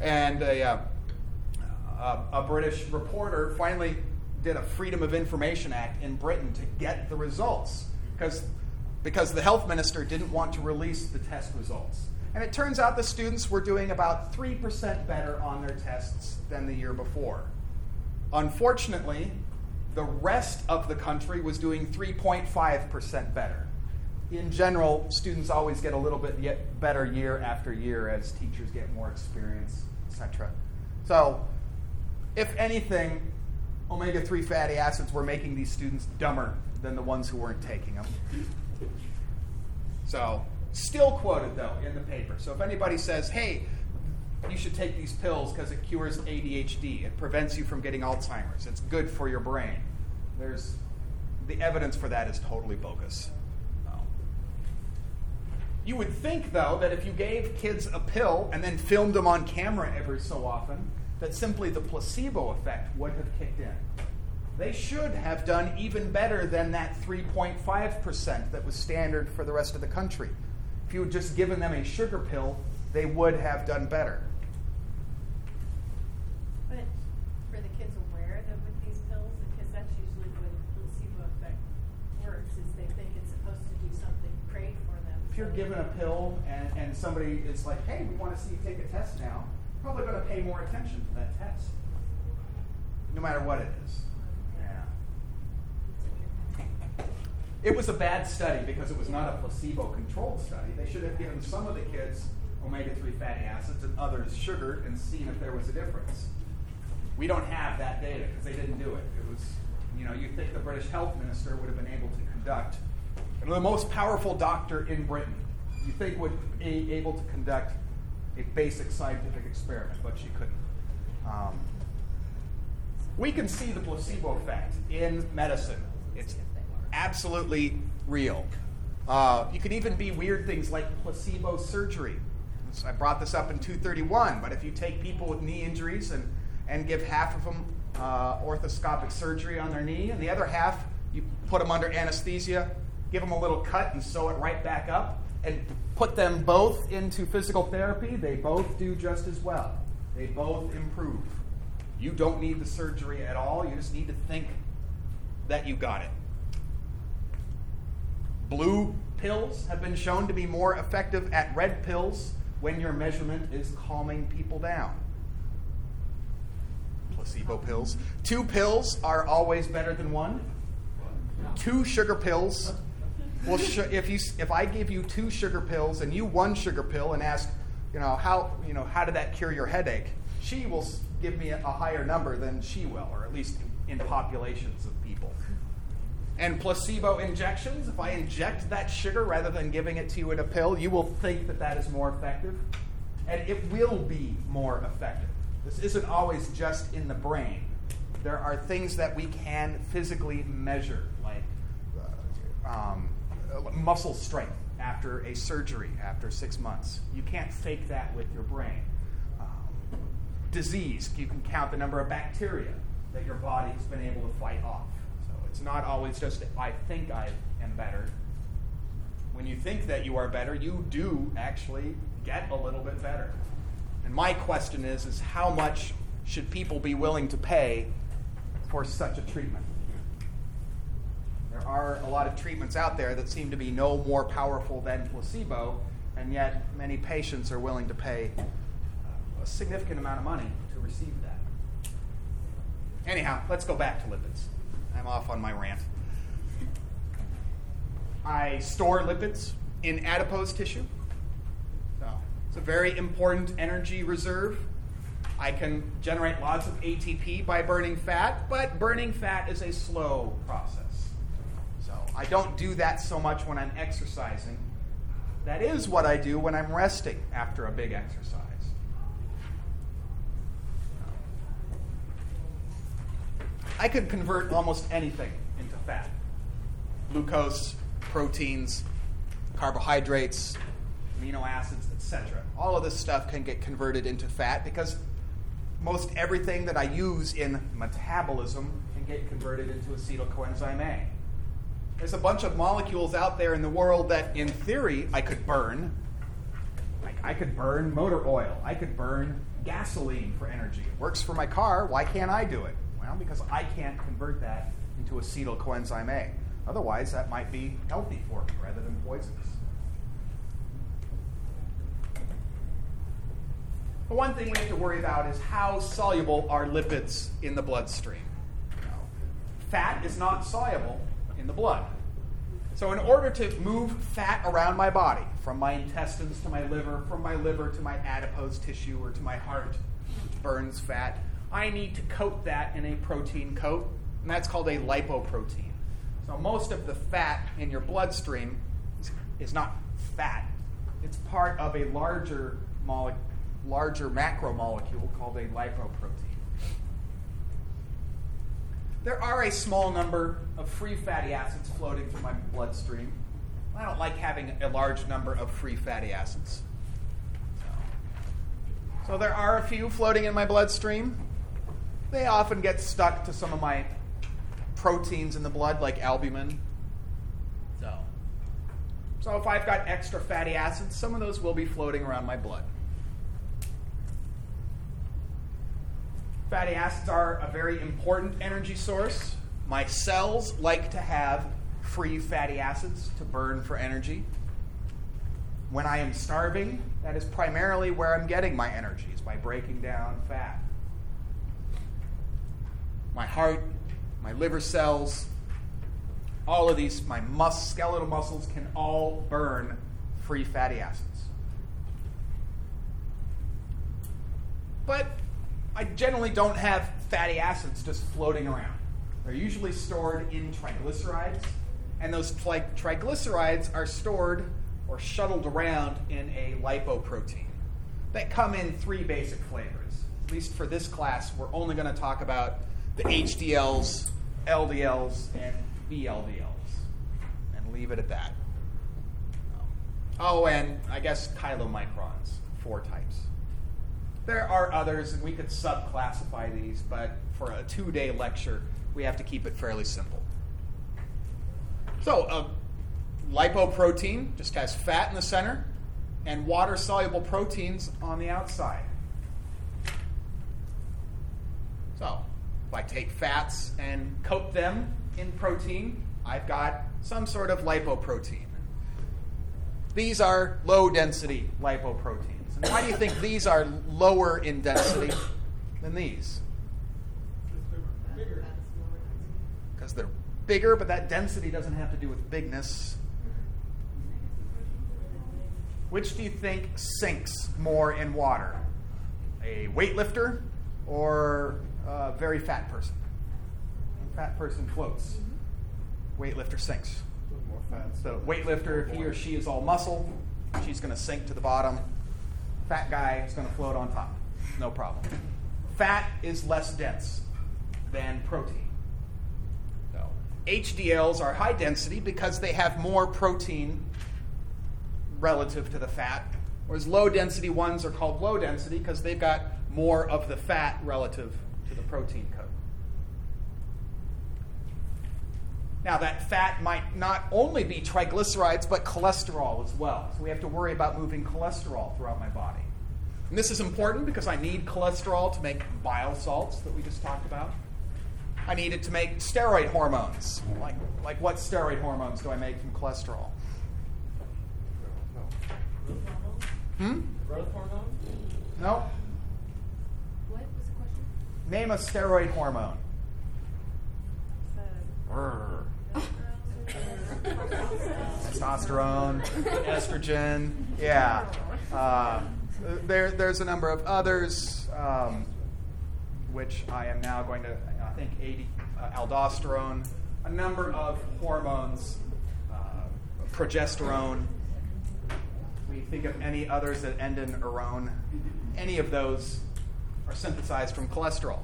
And a, uh, a, a British reporter finally did a Freedom of Information Act in Britain to get the results because because the health minister didn't want to release the test results. And it turns out the students were doing about 3% better on their tests than the year before. Unfortunately, the rest of the country was doing 3.5% better. In general, students always get a little bit yet better year after year as teachers get more experience, etc. So, if anything, omega 3 fatty acids were making these students dumber than the ones who weren't taking them. So, still quoted though in the paper. So, if anybody says, hey, you should take these pills because it cures ADHD, it prevents you from getting Alzheimer's, it's good for your brain, there's the evidence for that is totally bogus. You would think, though, that if you gave kids a pill and then filmed them on camera every so often, that simply the placebo effect would have kicked in. They should have done even better than that 3.5% that was standard for the rest of the country. If you had just given them a sugar pill, they would have done better. But are the kids aware that with these pills, because that's usually when the placebo effect works, is they think it's supposed to do something great for them. If you're given a pill and, and somebody is like, hey, we want to see you take a test now, you're probably going to pay more attention to that test. No matter what it is. Yeah. It was a bad study because it was not a placebo controlled study. They should have given some of the kids omega 3 fatty acids and others sugar and seen if there was a difference. We don't have that data because they didn't do it. It was, you know, you'd think the British health minister would have been able to conduct, the most powerful doctor in Britain, you think would be able to conduct a basic scientific experiment, but she couldn't. Um, we can see the placebo effect in medicine. It's absolutely real. Uh, you can even be weird things like placebo surgery. So I brought this up in 231, but if you take people with knee injuries and, and give half of them uh, arthroscopic surgery on their knee, and the other half you put them under anesthesia, give them a little cut and sew it right back up, and put them both into physical therapy, they both do just as well. They both improve. You don't need the surgery at all, you just need to think that you got it. Blue pills have been shown to be more effective at red pills when your measurement is calming people down. Placebo pills. Two pills are always better than one. Two sugar pills. Well, sh- if you if I give you two sugar pills and you one sugar pill and ask, you know how you know how did that cure your headache? She will give me a, a higher number than she will, or at least in populations of people. And placebo injections, if I inject that sugar rather than giving it to you in a pill, you will think that that is more effective. And it will be more effective. This isn't always just in the brain. There are things that we can physically measure, like uh, um, muscle strength after a surgery, after six months. You can't fake that with your brain. Um, disease, you can count the number of bacteria that your body has been able to fight off. So it's not always just, I think I am better. When you think that you are better, you do actually get a little bit better. And my question is, is how much should people be willing to pay for such a treatment? There are a lot of treatments out there that seem to be no more powerful than placebo, and yet many patients are willing to pay a significant amount of money to receive that. Anyhow, let's go back to lipids. I'm off on my rant. I store lipids in adipose tissue. So it's a very important energy reserve. I can generate lots of ATP by burning fat, but burning fat is a slow process. I don't do that so much when I'm exercising. That is what I do when I'm resting after a big exercise. I could convert almost anything into fat glucose, proteins, carbohydrates, amino acids, etc. All of this stuff can get converted into fat because most everything that I use in metabolism can get converted into acetyl coenzyme A. There's a bunch of molecules out there in the world that, in theory, I could burn. Like I could burn motor oil. I could burn gasoline for energy. It works for my car. Why can't I do it? Well, because I can't convert that into acetyl coenzyme A. Otherwise, that might be healthy for me rather than poisonous. The one thing we have to worry about is how soluble are lipids in the bloodstream. Now, fat is not soluble in the blood. So, in order to move fat around my body, from my intestines to my liver, from my liver to my adipose tissue or to my heart, which burns fat, I need to coat that in a protein coat, and that's called a lipoprotein. So, most of the fat in your bloodstream is, not fat, it's part of a larger molecule larger macromolecule called a lipoprotein. There are a small number of free fatty acids floating through my bloodstream. I don't like having a large number of free fatty acids. So, so there are a few floating in my bloodstream. They often get stuck to some of my proteins in the blood, like albumin. So, so if I've got extra fatty acids, some of those will be floating around my blood. Fatty acids are a very important energy source. My cells like to have free fatty acids to burn for energy. When I am starving, that is primarily where I'm getting my energy, is by breaking down fat. My heart, my liver cells, all of these, my mus- skeletal muscles can all burn free fatty acids. But I generally don't have fatty acids just floating around. They're usually stored in triglycerides, and those tri- triglycerides are stored or shuttled around in a lipoprotein that come in three basic flavors. At least for this class, we're only going to talk about the HDLs, LDLs, and VLDLs, and leave it at that. Oh, and I guess chylomicrons, four types. There are others, and we could subclassify these, but for a two day lecture, we have to keep it fairly simple. So, a lipoprotein just has fat in the center and water soluble proteins on the outside. So, if I take fats and coat them in protein, I've got some sort of lipoprotein. These are low density lipoproteins. And why do you think these are lower in density than these? Because they're bigger, but that density doesn't have to do with bigness. Which do you think sinks more in water? A weightlifter or a very fat person? A fat person floats. Weightlifter sinks. More fat. So weightlifter, if he or she is all muscle, she's going to sink to the bottom. Fat guy is going to float on top. No problem. Fat is less dense than protein. So HDLs are high density because they have more protein relative to the fat, whereas low density ones are called low density because they've got more of the fat relative to the protein code. Now, that fat might not only be triglycerides, but cholesterol as well. So we have to worry about moving cholesterol throughout my body. And this is important because I need cholesterol to make bile salts that we just talked about. I need it to make steroid hormones. Like, like what steroid hormones do I make from cholesterol? No. Growth hormones? Hmm? Growth hormones? No. What was the question? Name a steroid hormone. Uh, Brr. *laughs* Testosterone. *laughs* Estrogen. Yeah. Uh, there, there's a number of others, um, which I am now going to, I think, 80, uh, aldosterone, a number of hormones, uh, progesterone. We think of any others that end in erone. Any of those are synthesized from cholesterol.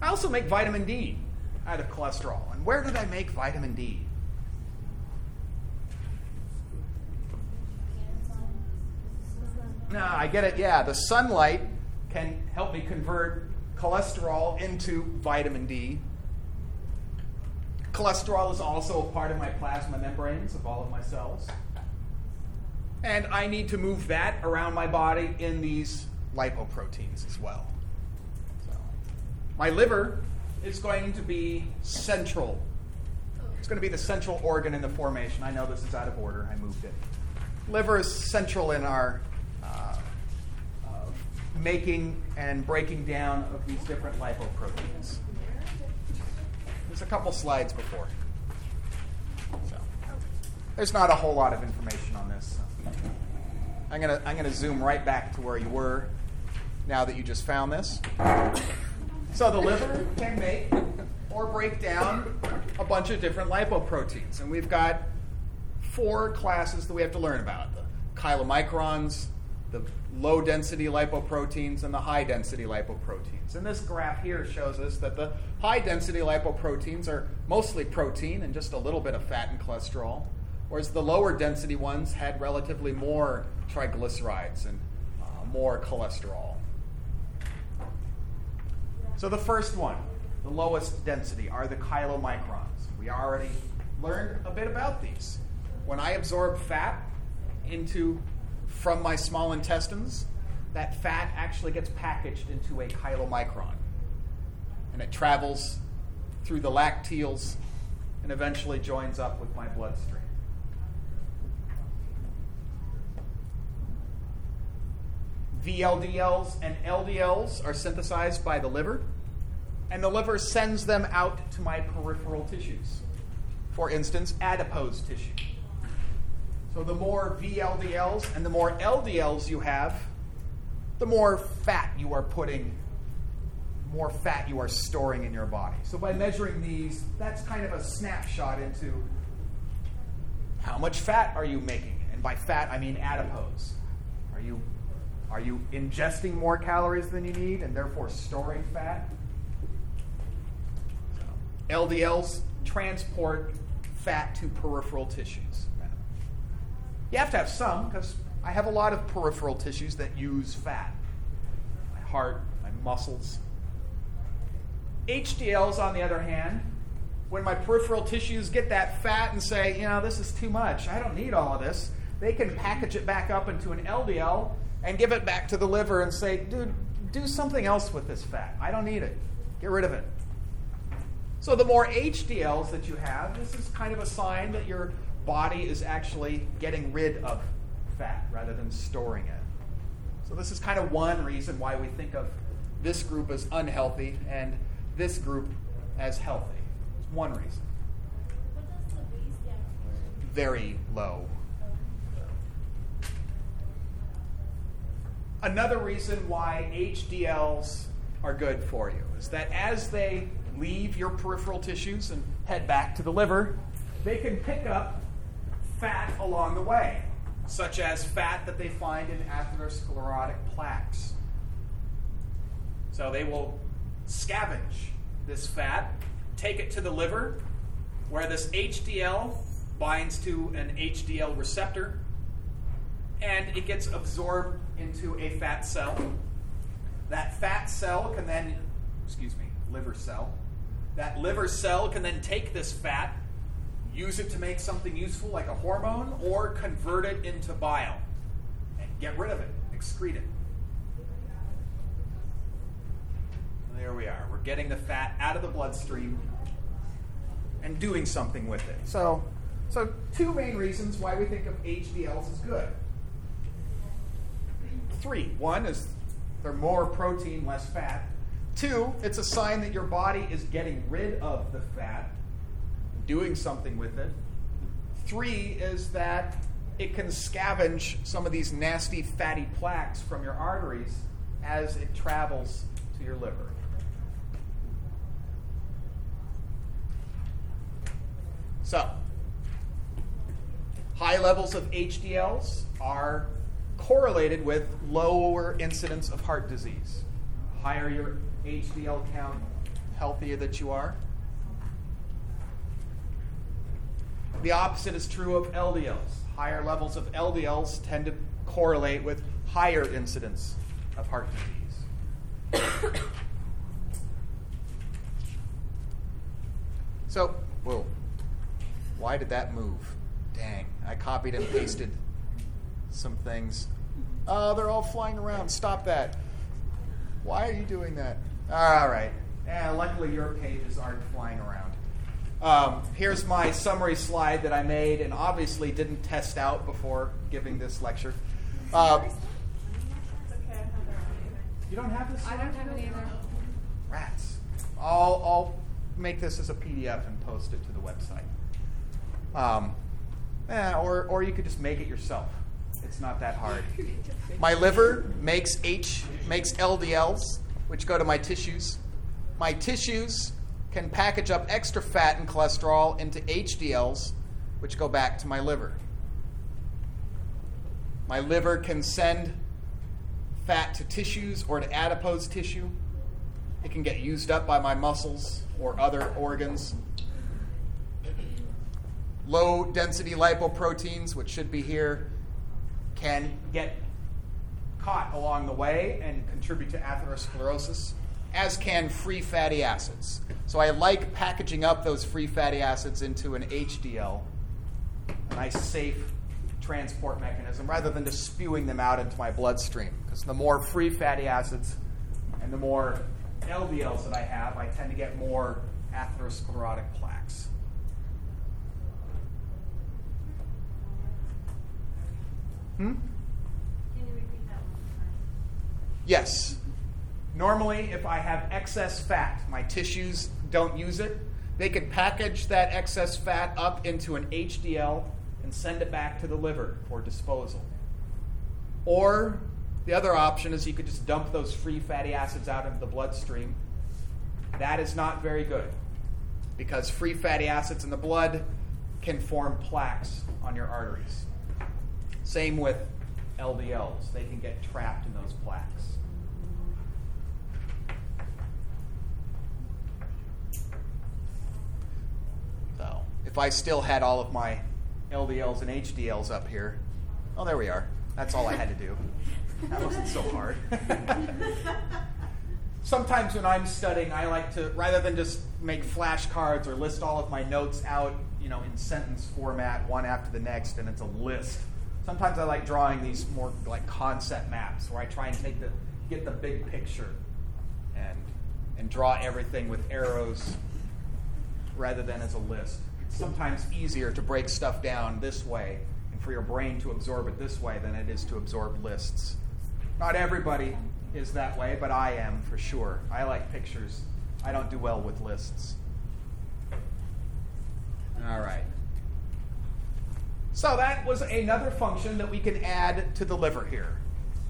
I also make vitamin D out of cholesterol. And where did I make vitamin D? No, I get it. Yeah, the sunlight can help me convert cholesterol into vitamin D. Cholesterol is also a part of my plasma membranes of all of my cells. And I need to move that around my body in these lipoproteins as well. So, my liver is going to be central. It's going to be the central organ in the formation. I know this is out of order. I moved it. Liver is central in our making and breaking down of these different lipoproteins. There's a couple slides before. So, there's not a whole lot of information on this. I'm going to I'm going to zoom right back to where you were now that you just found this. So the liver can make or break down a bunch of different lipoproteins. And we've got four classes that we have to learn about the chylomicrons, the low density lipoproteins, and the high density lipoproteins. And this graph here shows us that the high density lipoproteins are mostly protein and just a little bit of fat and cholesterol, whereas the lower density ones had relatively more triglycerides and uh, more cholesterol. So the first one, the lowest density, are the chylomicrons. We already learned a bit about these. When I absorb fat into from my small intestines, that fat actually gets packaged into a chylomicron. And it travels through the lacteals and eventually joins up with my bloodstream. VLDLs and LDLs are synthesized by the liver, and the liver sends them out to my peripheral tissues. For instance, adipose tissue. So the more VLDLs and the more LDLs you have, the more fat you are putting, more fat you are storing in your body. So by measuring these, that's kind of a snapshot into how much fat are you making? And by fat, I mean adipose. Are you are you ingesting more calories than you need and therefore storing fat? LDLs transport fat to peripheral tissues. You have to have some because I have a lot of peripheral tissues that use fat my heart, my muscles. HDLs, on the other hand, when my peripheral tissues get that fat and say, you know, this is too much, I don't need all of this, they can package it back up into an LDL and give it back to the liver and say, dude, do something else with this fat. I don't need it. Get rid of it. So the more HDLs that you have, this is kind of a sign that your body is actually getting rid of fat rather than storing it. So this is kind of one reason why we think of this group as unhealthy and this group as healthy. It's one reason. What does the V stand for? Very low. Another reason why HDLs are good for you is that as they leave your peripheral tissues and head back to the liver, they can pick up fat along the way, such as fat that they find in atherosclerotic plaques. So they will scavenge this fat, take it to the liver, where this HDL binds to an HDL receptor, and it gets absorbed into a fat cell. That fat cell can then, excuse me, liver cell. That liver cell can then take this fat, use it to make something useful like a hormone, or convert it into bile and get rid of it, excrete it. There we are. We're getting the fat out of the bloodstream and doing something with it. So, so two main reasons why we think of HDLs as good. Three. One is they're more protein, less fat. Two, it's a sign that your body is getting rid of the fat, doing something with it. Three is that it can scavenge some of these nasty fatty plaques from your arteries as it travels to your liver. So, high levels of HDLs are correlated with lower incidence of heart disease. Higher your HDL count, healthier that you are. The opposite is true of LDLs. Higher levels of LDLs tend to correlate with higher incidence of heart disease. *coughs* so, whoa. Why did that move? Dang. I copied and pasted some things. Oh, they're all flying around. Stop that. Why are you doing that? All right. Yeah, luckily your pages aren't flying around. Um, here's my summary slide that I made and obviously didn't test out before giving this lecture. Uh, It's okay, I have that one either. you don't have this? I don't have it either. Rats. I'll, I'll make this as a PDF and post it to the website. Um, eh, or, or you could just make it yourself. It's not that hard. *laughs* My liver makes H makes LDLs, which go to my tissues. My tissues can package up extra fat and cholesterol into HDLs, which go back to my liver. My liver can send fat to tissues or to adipose tissue. It can get used up by my muscles or other organs. Low density lipoproteins, which should be here, can get caught along the way and contribute to atherosclerosis, as can free fatty acids. So I like packaging up those free fatty acids into an HDL, a nice safe transport mechanism, rather than just spewing them out into my bloodstream. Because the more free fatty acids and the more LDLs that I have, I tend to get more atherosclerotic plaques. Hmm? Can you repeat that one more time? Yes. Normally, if I have excess fat, my tissues don't use it, they can package that excess fat up into an HDL and send it back to the liver for disposal. Or the other option is you could just dump those free fatty acids out into the bloodstream. That is not very good because free fatty acids in the blood can form plaques on your arteries. Same with LDLs, they can get trapped in those plaques. So, if I still had all of my LDLs and HDLs up here, oh, there we are. That's all I had to do. That wasn't so hard. *laughs* Sometimes when I'm studying, I like to, rather than just make flashcards or list all of my notes out, you know, in sentence format, one after the next, and it's a list. Sometimes I like drawing these more like concept maps where I try and take the, get the big picture and, and draw everything with arrows rather than as a list. Sometimes easier to break stuff down this way and for your brain to absorb it this way than it is to absorb lists. Not everybody is that way, but I am for sure. I like pictures. I don't do well with lists. All right. So that was another function that we can add to the liver here.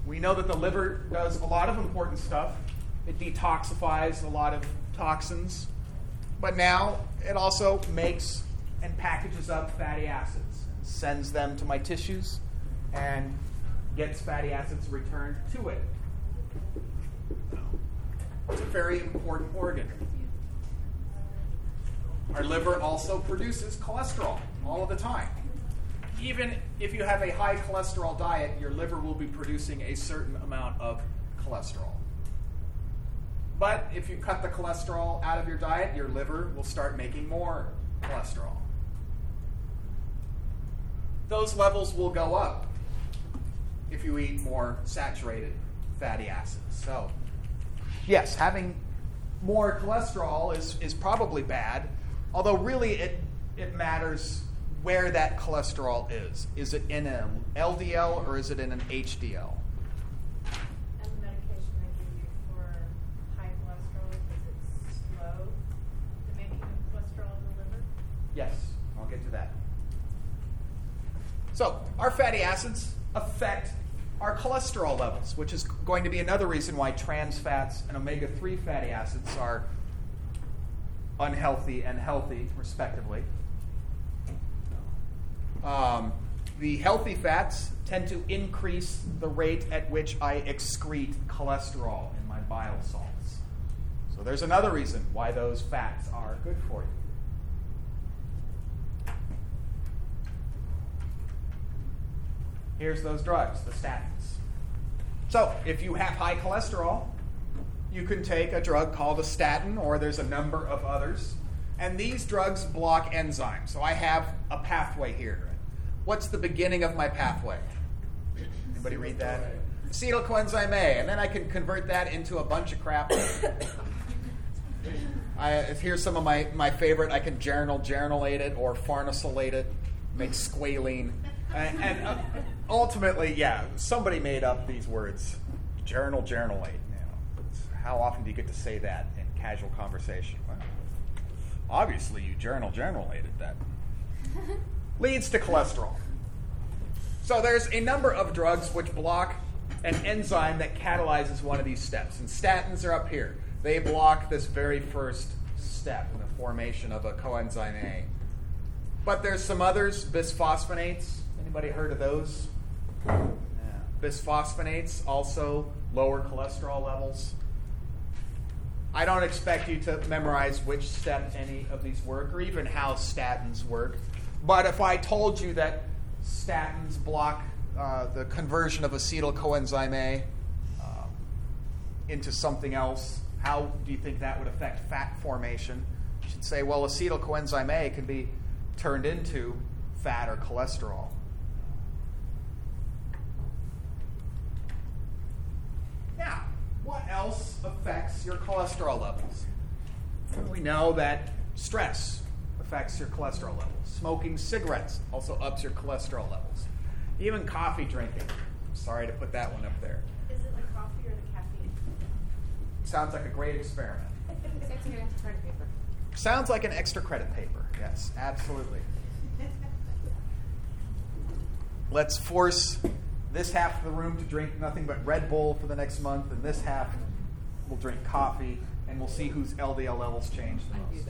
We know that the liver does a lot of important stuff. It detoxifies a lot of toxins, but now it also makes and packages up fatty acids, sends them to my tissues, and gets fatty acids returned to it. It's a very important organ. Our liver also produces cholesterol all of the time. Even if you have a high cholesterol diet, your liver will be producing a certain amount of cholesterol. But if you cut the cholesterol out of your diet, your liver will start making more cholesterol. Those levels will go up if you eat more saturated fatty acids. So, yes, having more cholesterol is, is probably bad, although really it, it matters where that cholesterol is. Is it in an LDL or is it in an HDL? And the medication they give you for high cholesterol, because it's slow the making of cholesterol in the liver? Yes, I'll get to that. So, our fatty acids affect our cholesterol levels, which is going to be another reason why trans fats and omega 3 fatty acids are unhealthy and healthy, respectively. Um, the healthy fats tend to increase the rate at which I excrete cholesterol in my bile salts. So, there's another reason why those fats are good for you. Here's those drugs, the statins. So, if you have high cholesterol, you can take a drug called a statin, or there's a number of others. And these drugs block enzymes. So, I have a pathway here. What's the beginning of my pathway? Anybody read that? Acetyl coenzyme A. And then I can convert that into a bunch of crap. *coughs* I, here's some of my, my favorite. I can geranylate it, or farnesylate it, make squalene. And, and uh, ultimately, yeah, somebody made up these words. Geranyl, geranylate. You how often do you get to say that in casual conversation? Well, obviously, you geranyl, geranylated that. Leads to cholesterol. So there's a number of drugs which block an enzyme that catalyzes one of these steps. And statins are up here. They block this very first step in the formation of a coenzyme A. But there's some others, bisphosphonates. Anybody heard of those? Yeah. Bisphosphonates also lower cholesterol levels. I don't expect you to memorize which step any of these work or even how statins work. But if I told you that statins block uh, the conversion of acetyl coenzyme A um, into something else, how do you think that would affect fat formation? You should say, well, acetyl coenzyme A can be turned into fat or cholesterol. Now, what else affects your cholesterol levels? We know that stress affects your cholesterol levels. Smoking cigarettes also ups your cholesterol levels. Even coffee drinking. Sorry to put that one up there. Is it the coffee or the caffeine? Sounds like a great experiment. *laughs* Six year credit paper. Sounds like an extra credit paper. Yes, absolutely. *laughs* Let's force this half of the room to drink nothing but Red Bull for the next month, and this half will drink coffee, and we'll see whose LDL levels change the most.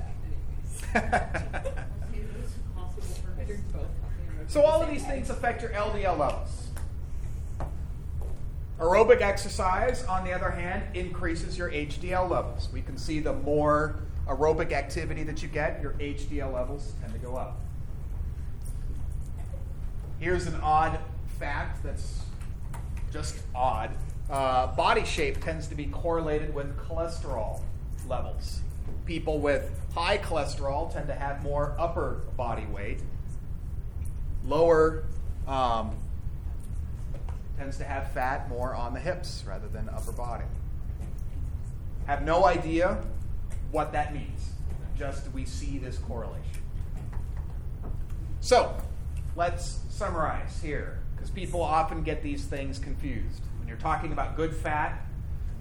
*laughs* so all of these things affect your LDL levels. Aerobic exercise, on the other hand, increases your HDL levels. We can see the more aerobic activity that you get, your HDL levels tend to go up. Here's an odd fact that's just odd. Uh, body shape tends to be correlated with cholesterol levels. People with high cholesterol tend to have more upper body weight. Lower um, tends to have fat more on the hips rather than upper body. Have no idea what that means. Just we see this correlation. So, let's summarize here because people often get these things confused. When you're talking about good fat,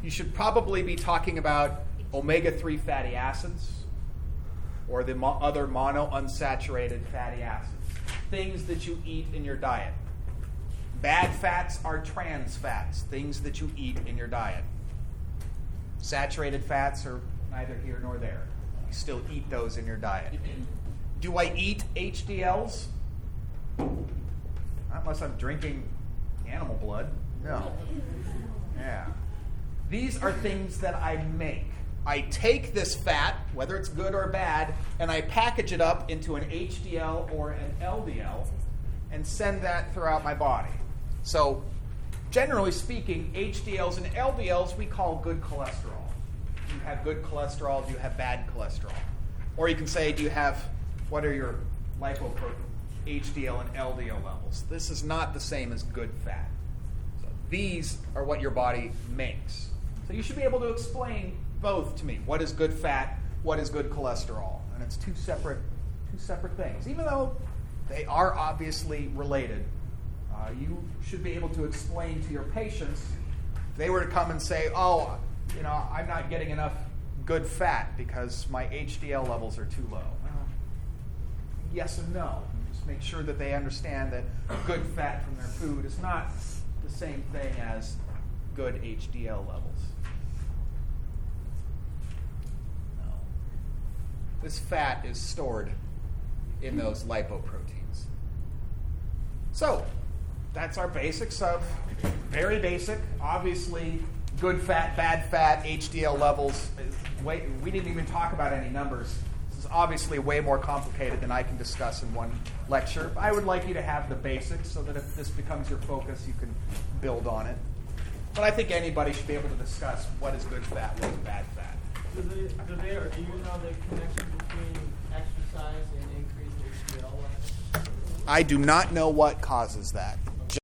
you should probably be talking about omega 3 fatty acids or the mo- other monounsaturated fatty acids, things that you eat in your diet. Bad fats are trans fats, things that you eat in your diet. Saturated fats are neither here nor there. You still eat those in your diet. Do I eat HDLs? Not unless I'm drinking animal blood. No. Yeah. These are things that I make. I take this fat, whether it's good or bad, and I package it up into an HDL or an LDL and send that throughout my body. So, generally speaking, HDLs and LDLs we call good cholesterol. Do you have good cholesterol? Do you have bad cholesterol? Or you can say, do you have, what are your lipoprotein, HDL and LDL levels? This is not the same as good fat. So these are what your body makes. So you should be able to explain both to me. What is good fat? What is good cholesterol? And it's two separate, two separate things. Even though they are obviously related, uh, you should be able to explain to your patients. If they were to come and say, "Oh, you know, I'm not getting enough good fat because my HDL levels are too low." Well, yes and no. Make sure that they understand that good fat from their food is not the same thing as good HDL levels. No. This fat is stored in those lipoproteins. So, that's our basics of very basic. Obviously, good fat, bad fat, HDL levels. Wait, we didn't even talk about any numbers. Obviously way more complicated than I can discuss in one lecture. I would like you to have the basics so that if this becomes your focus, you can build on it. But I think anybody should be able to discuss what is good fat, what is bad fat. Do they, do they, or do you know the connection between exercise and increased HDL levels? I do not know what causes that.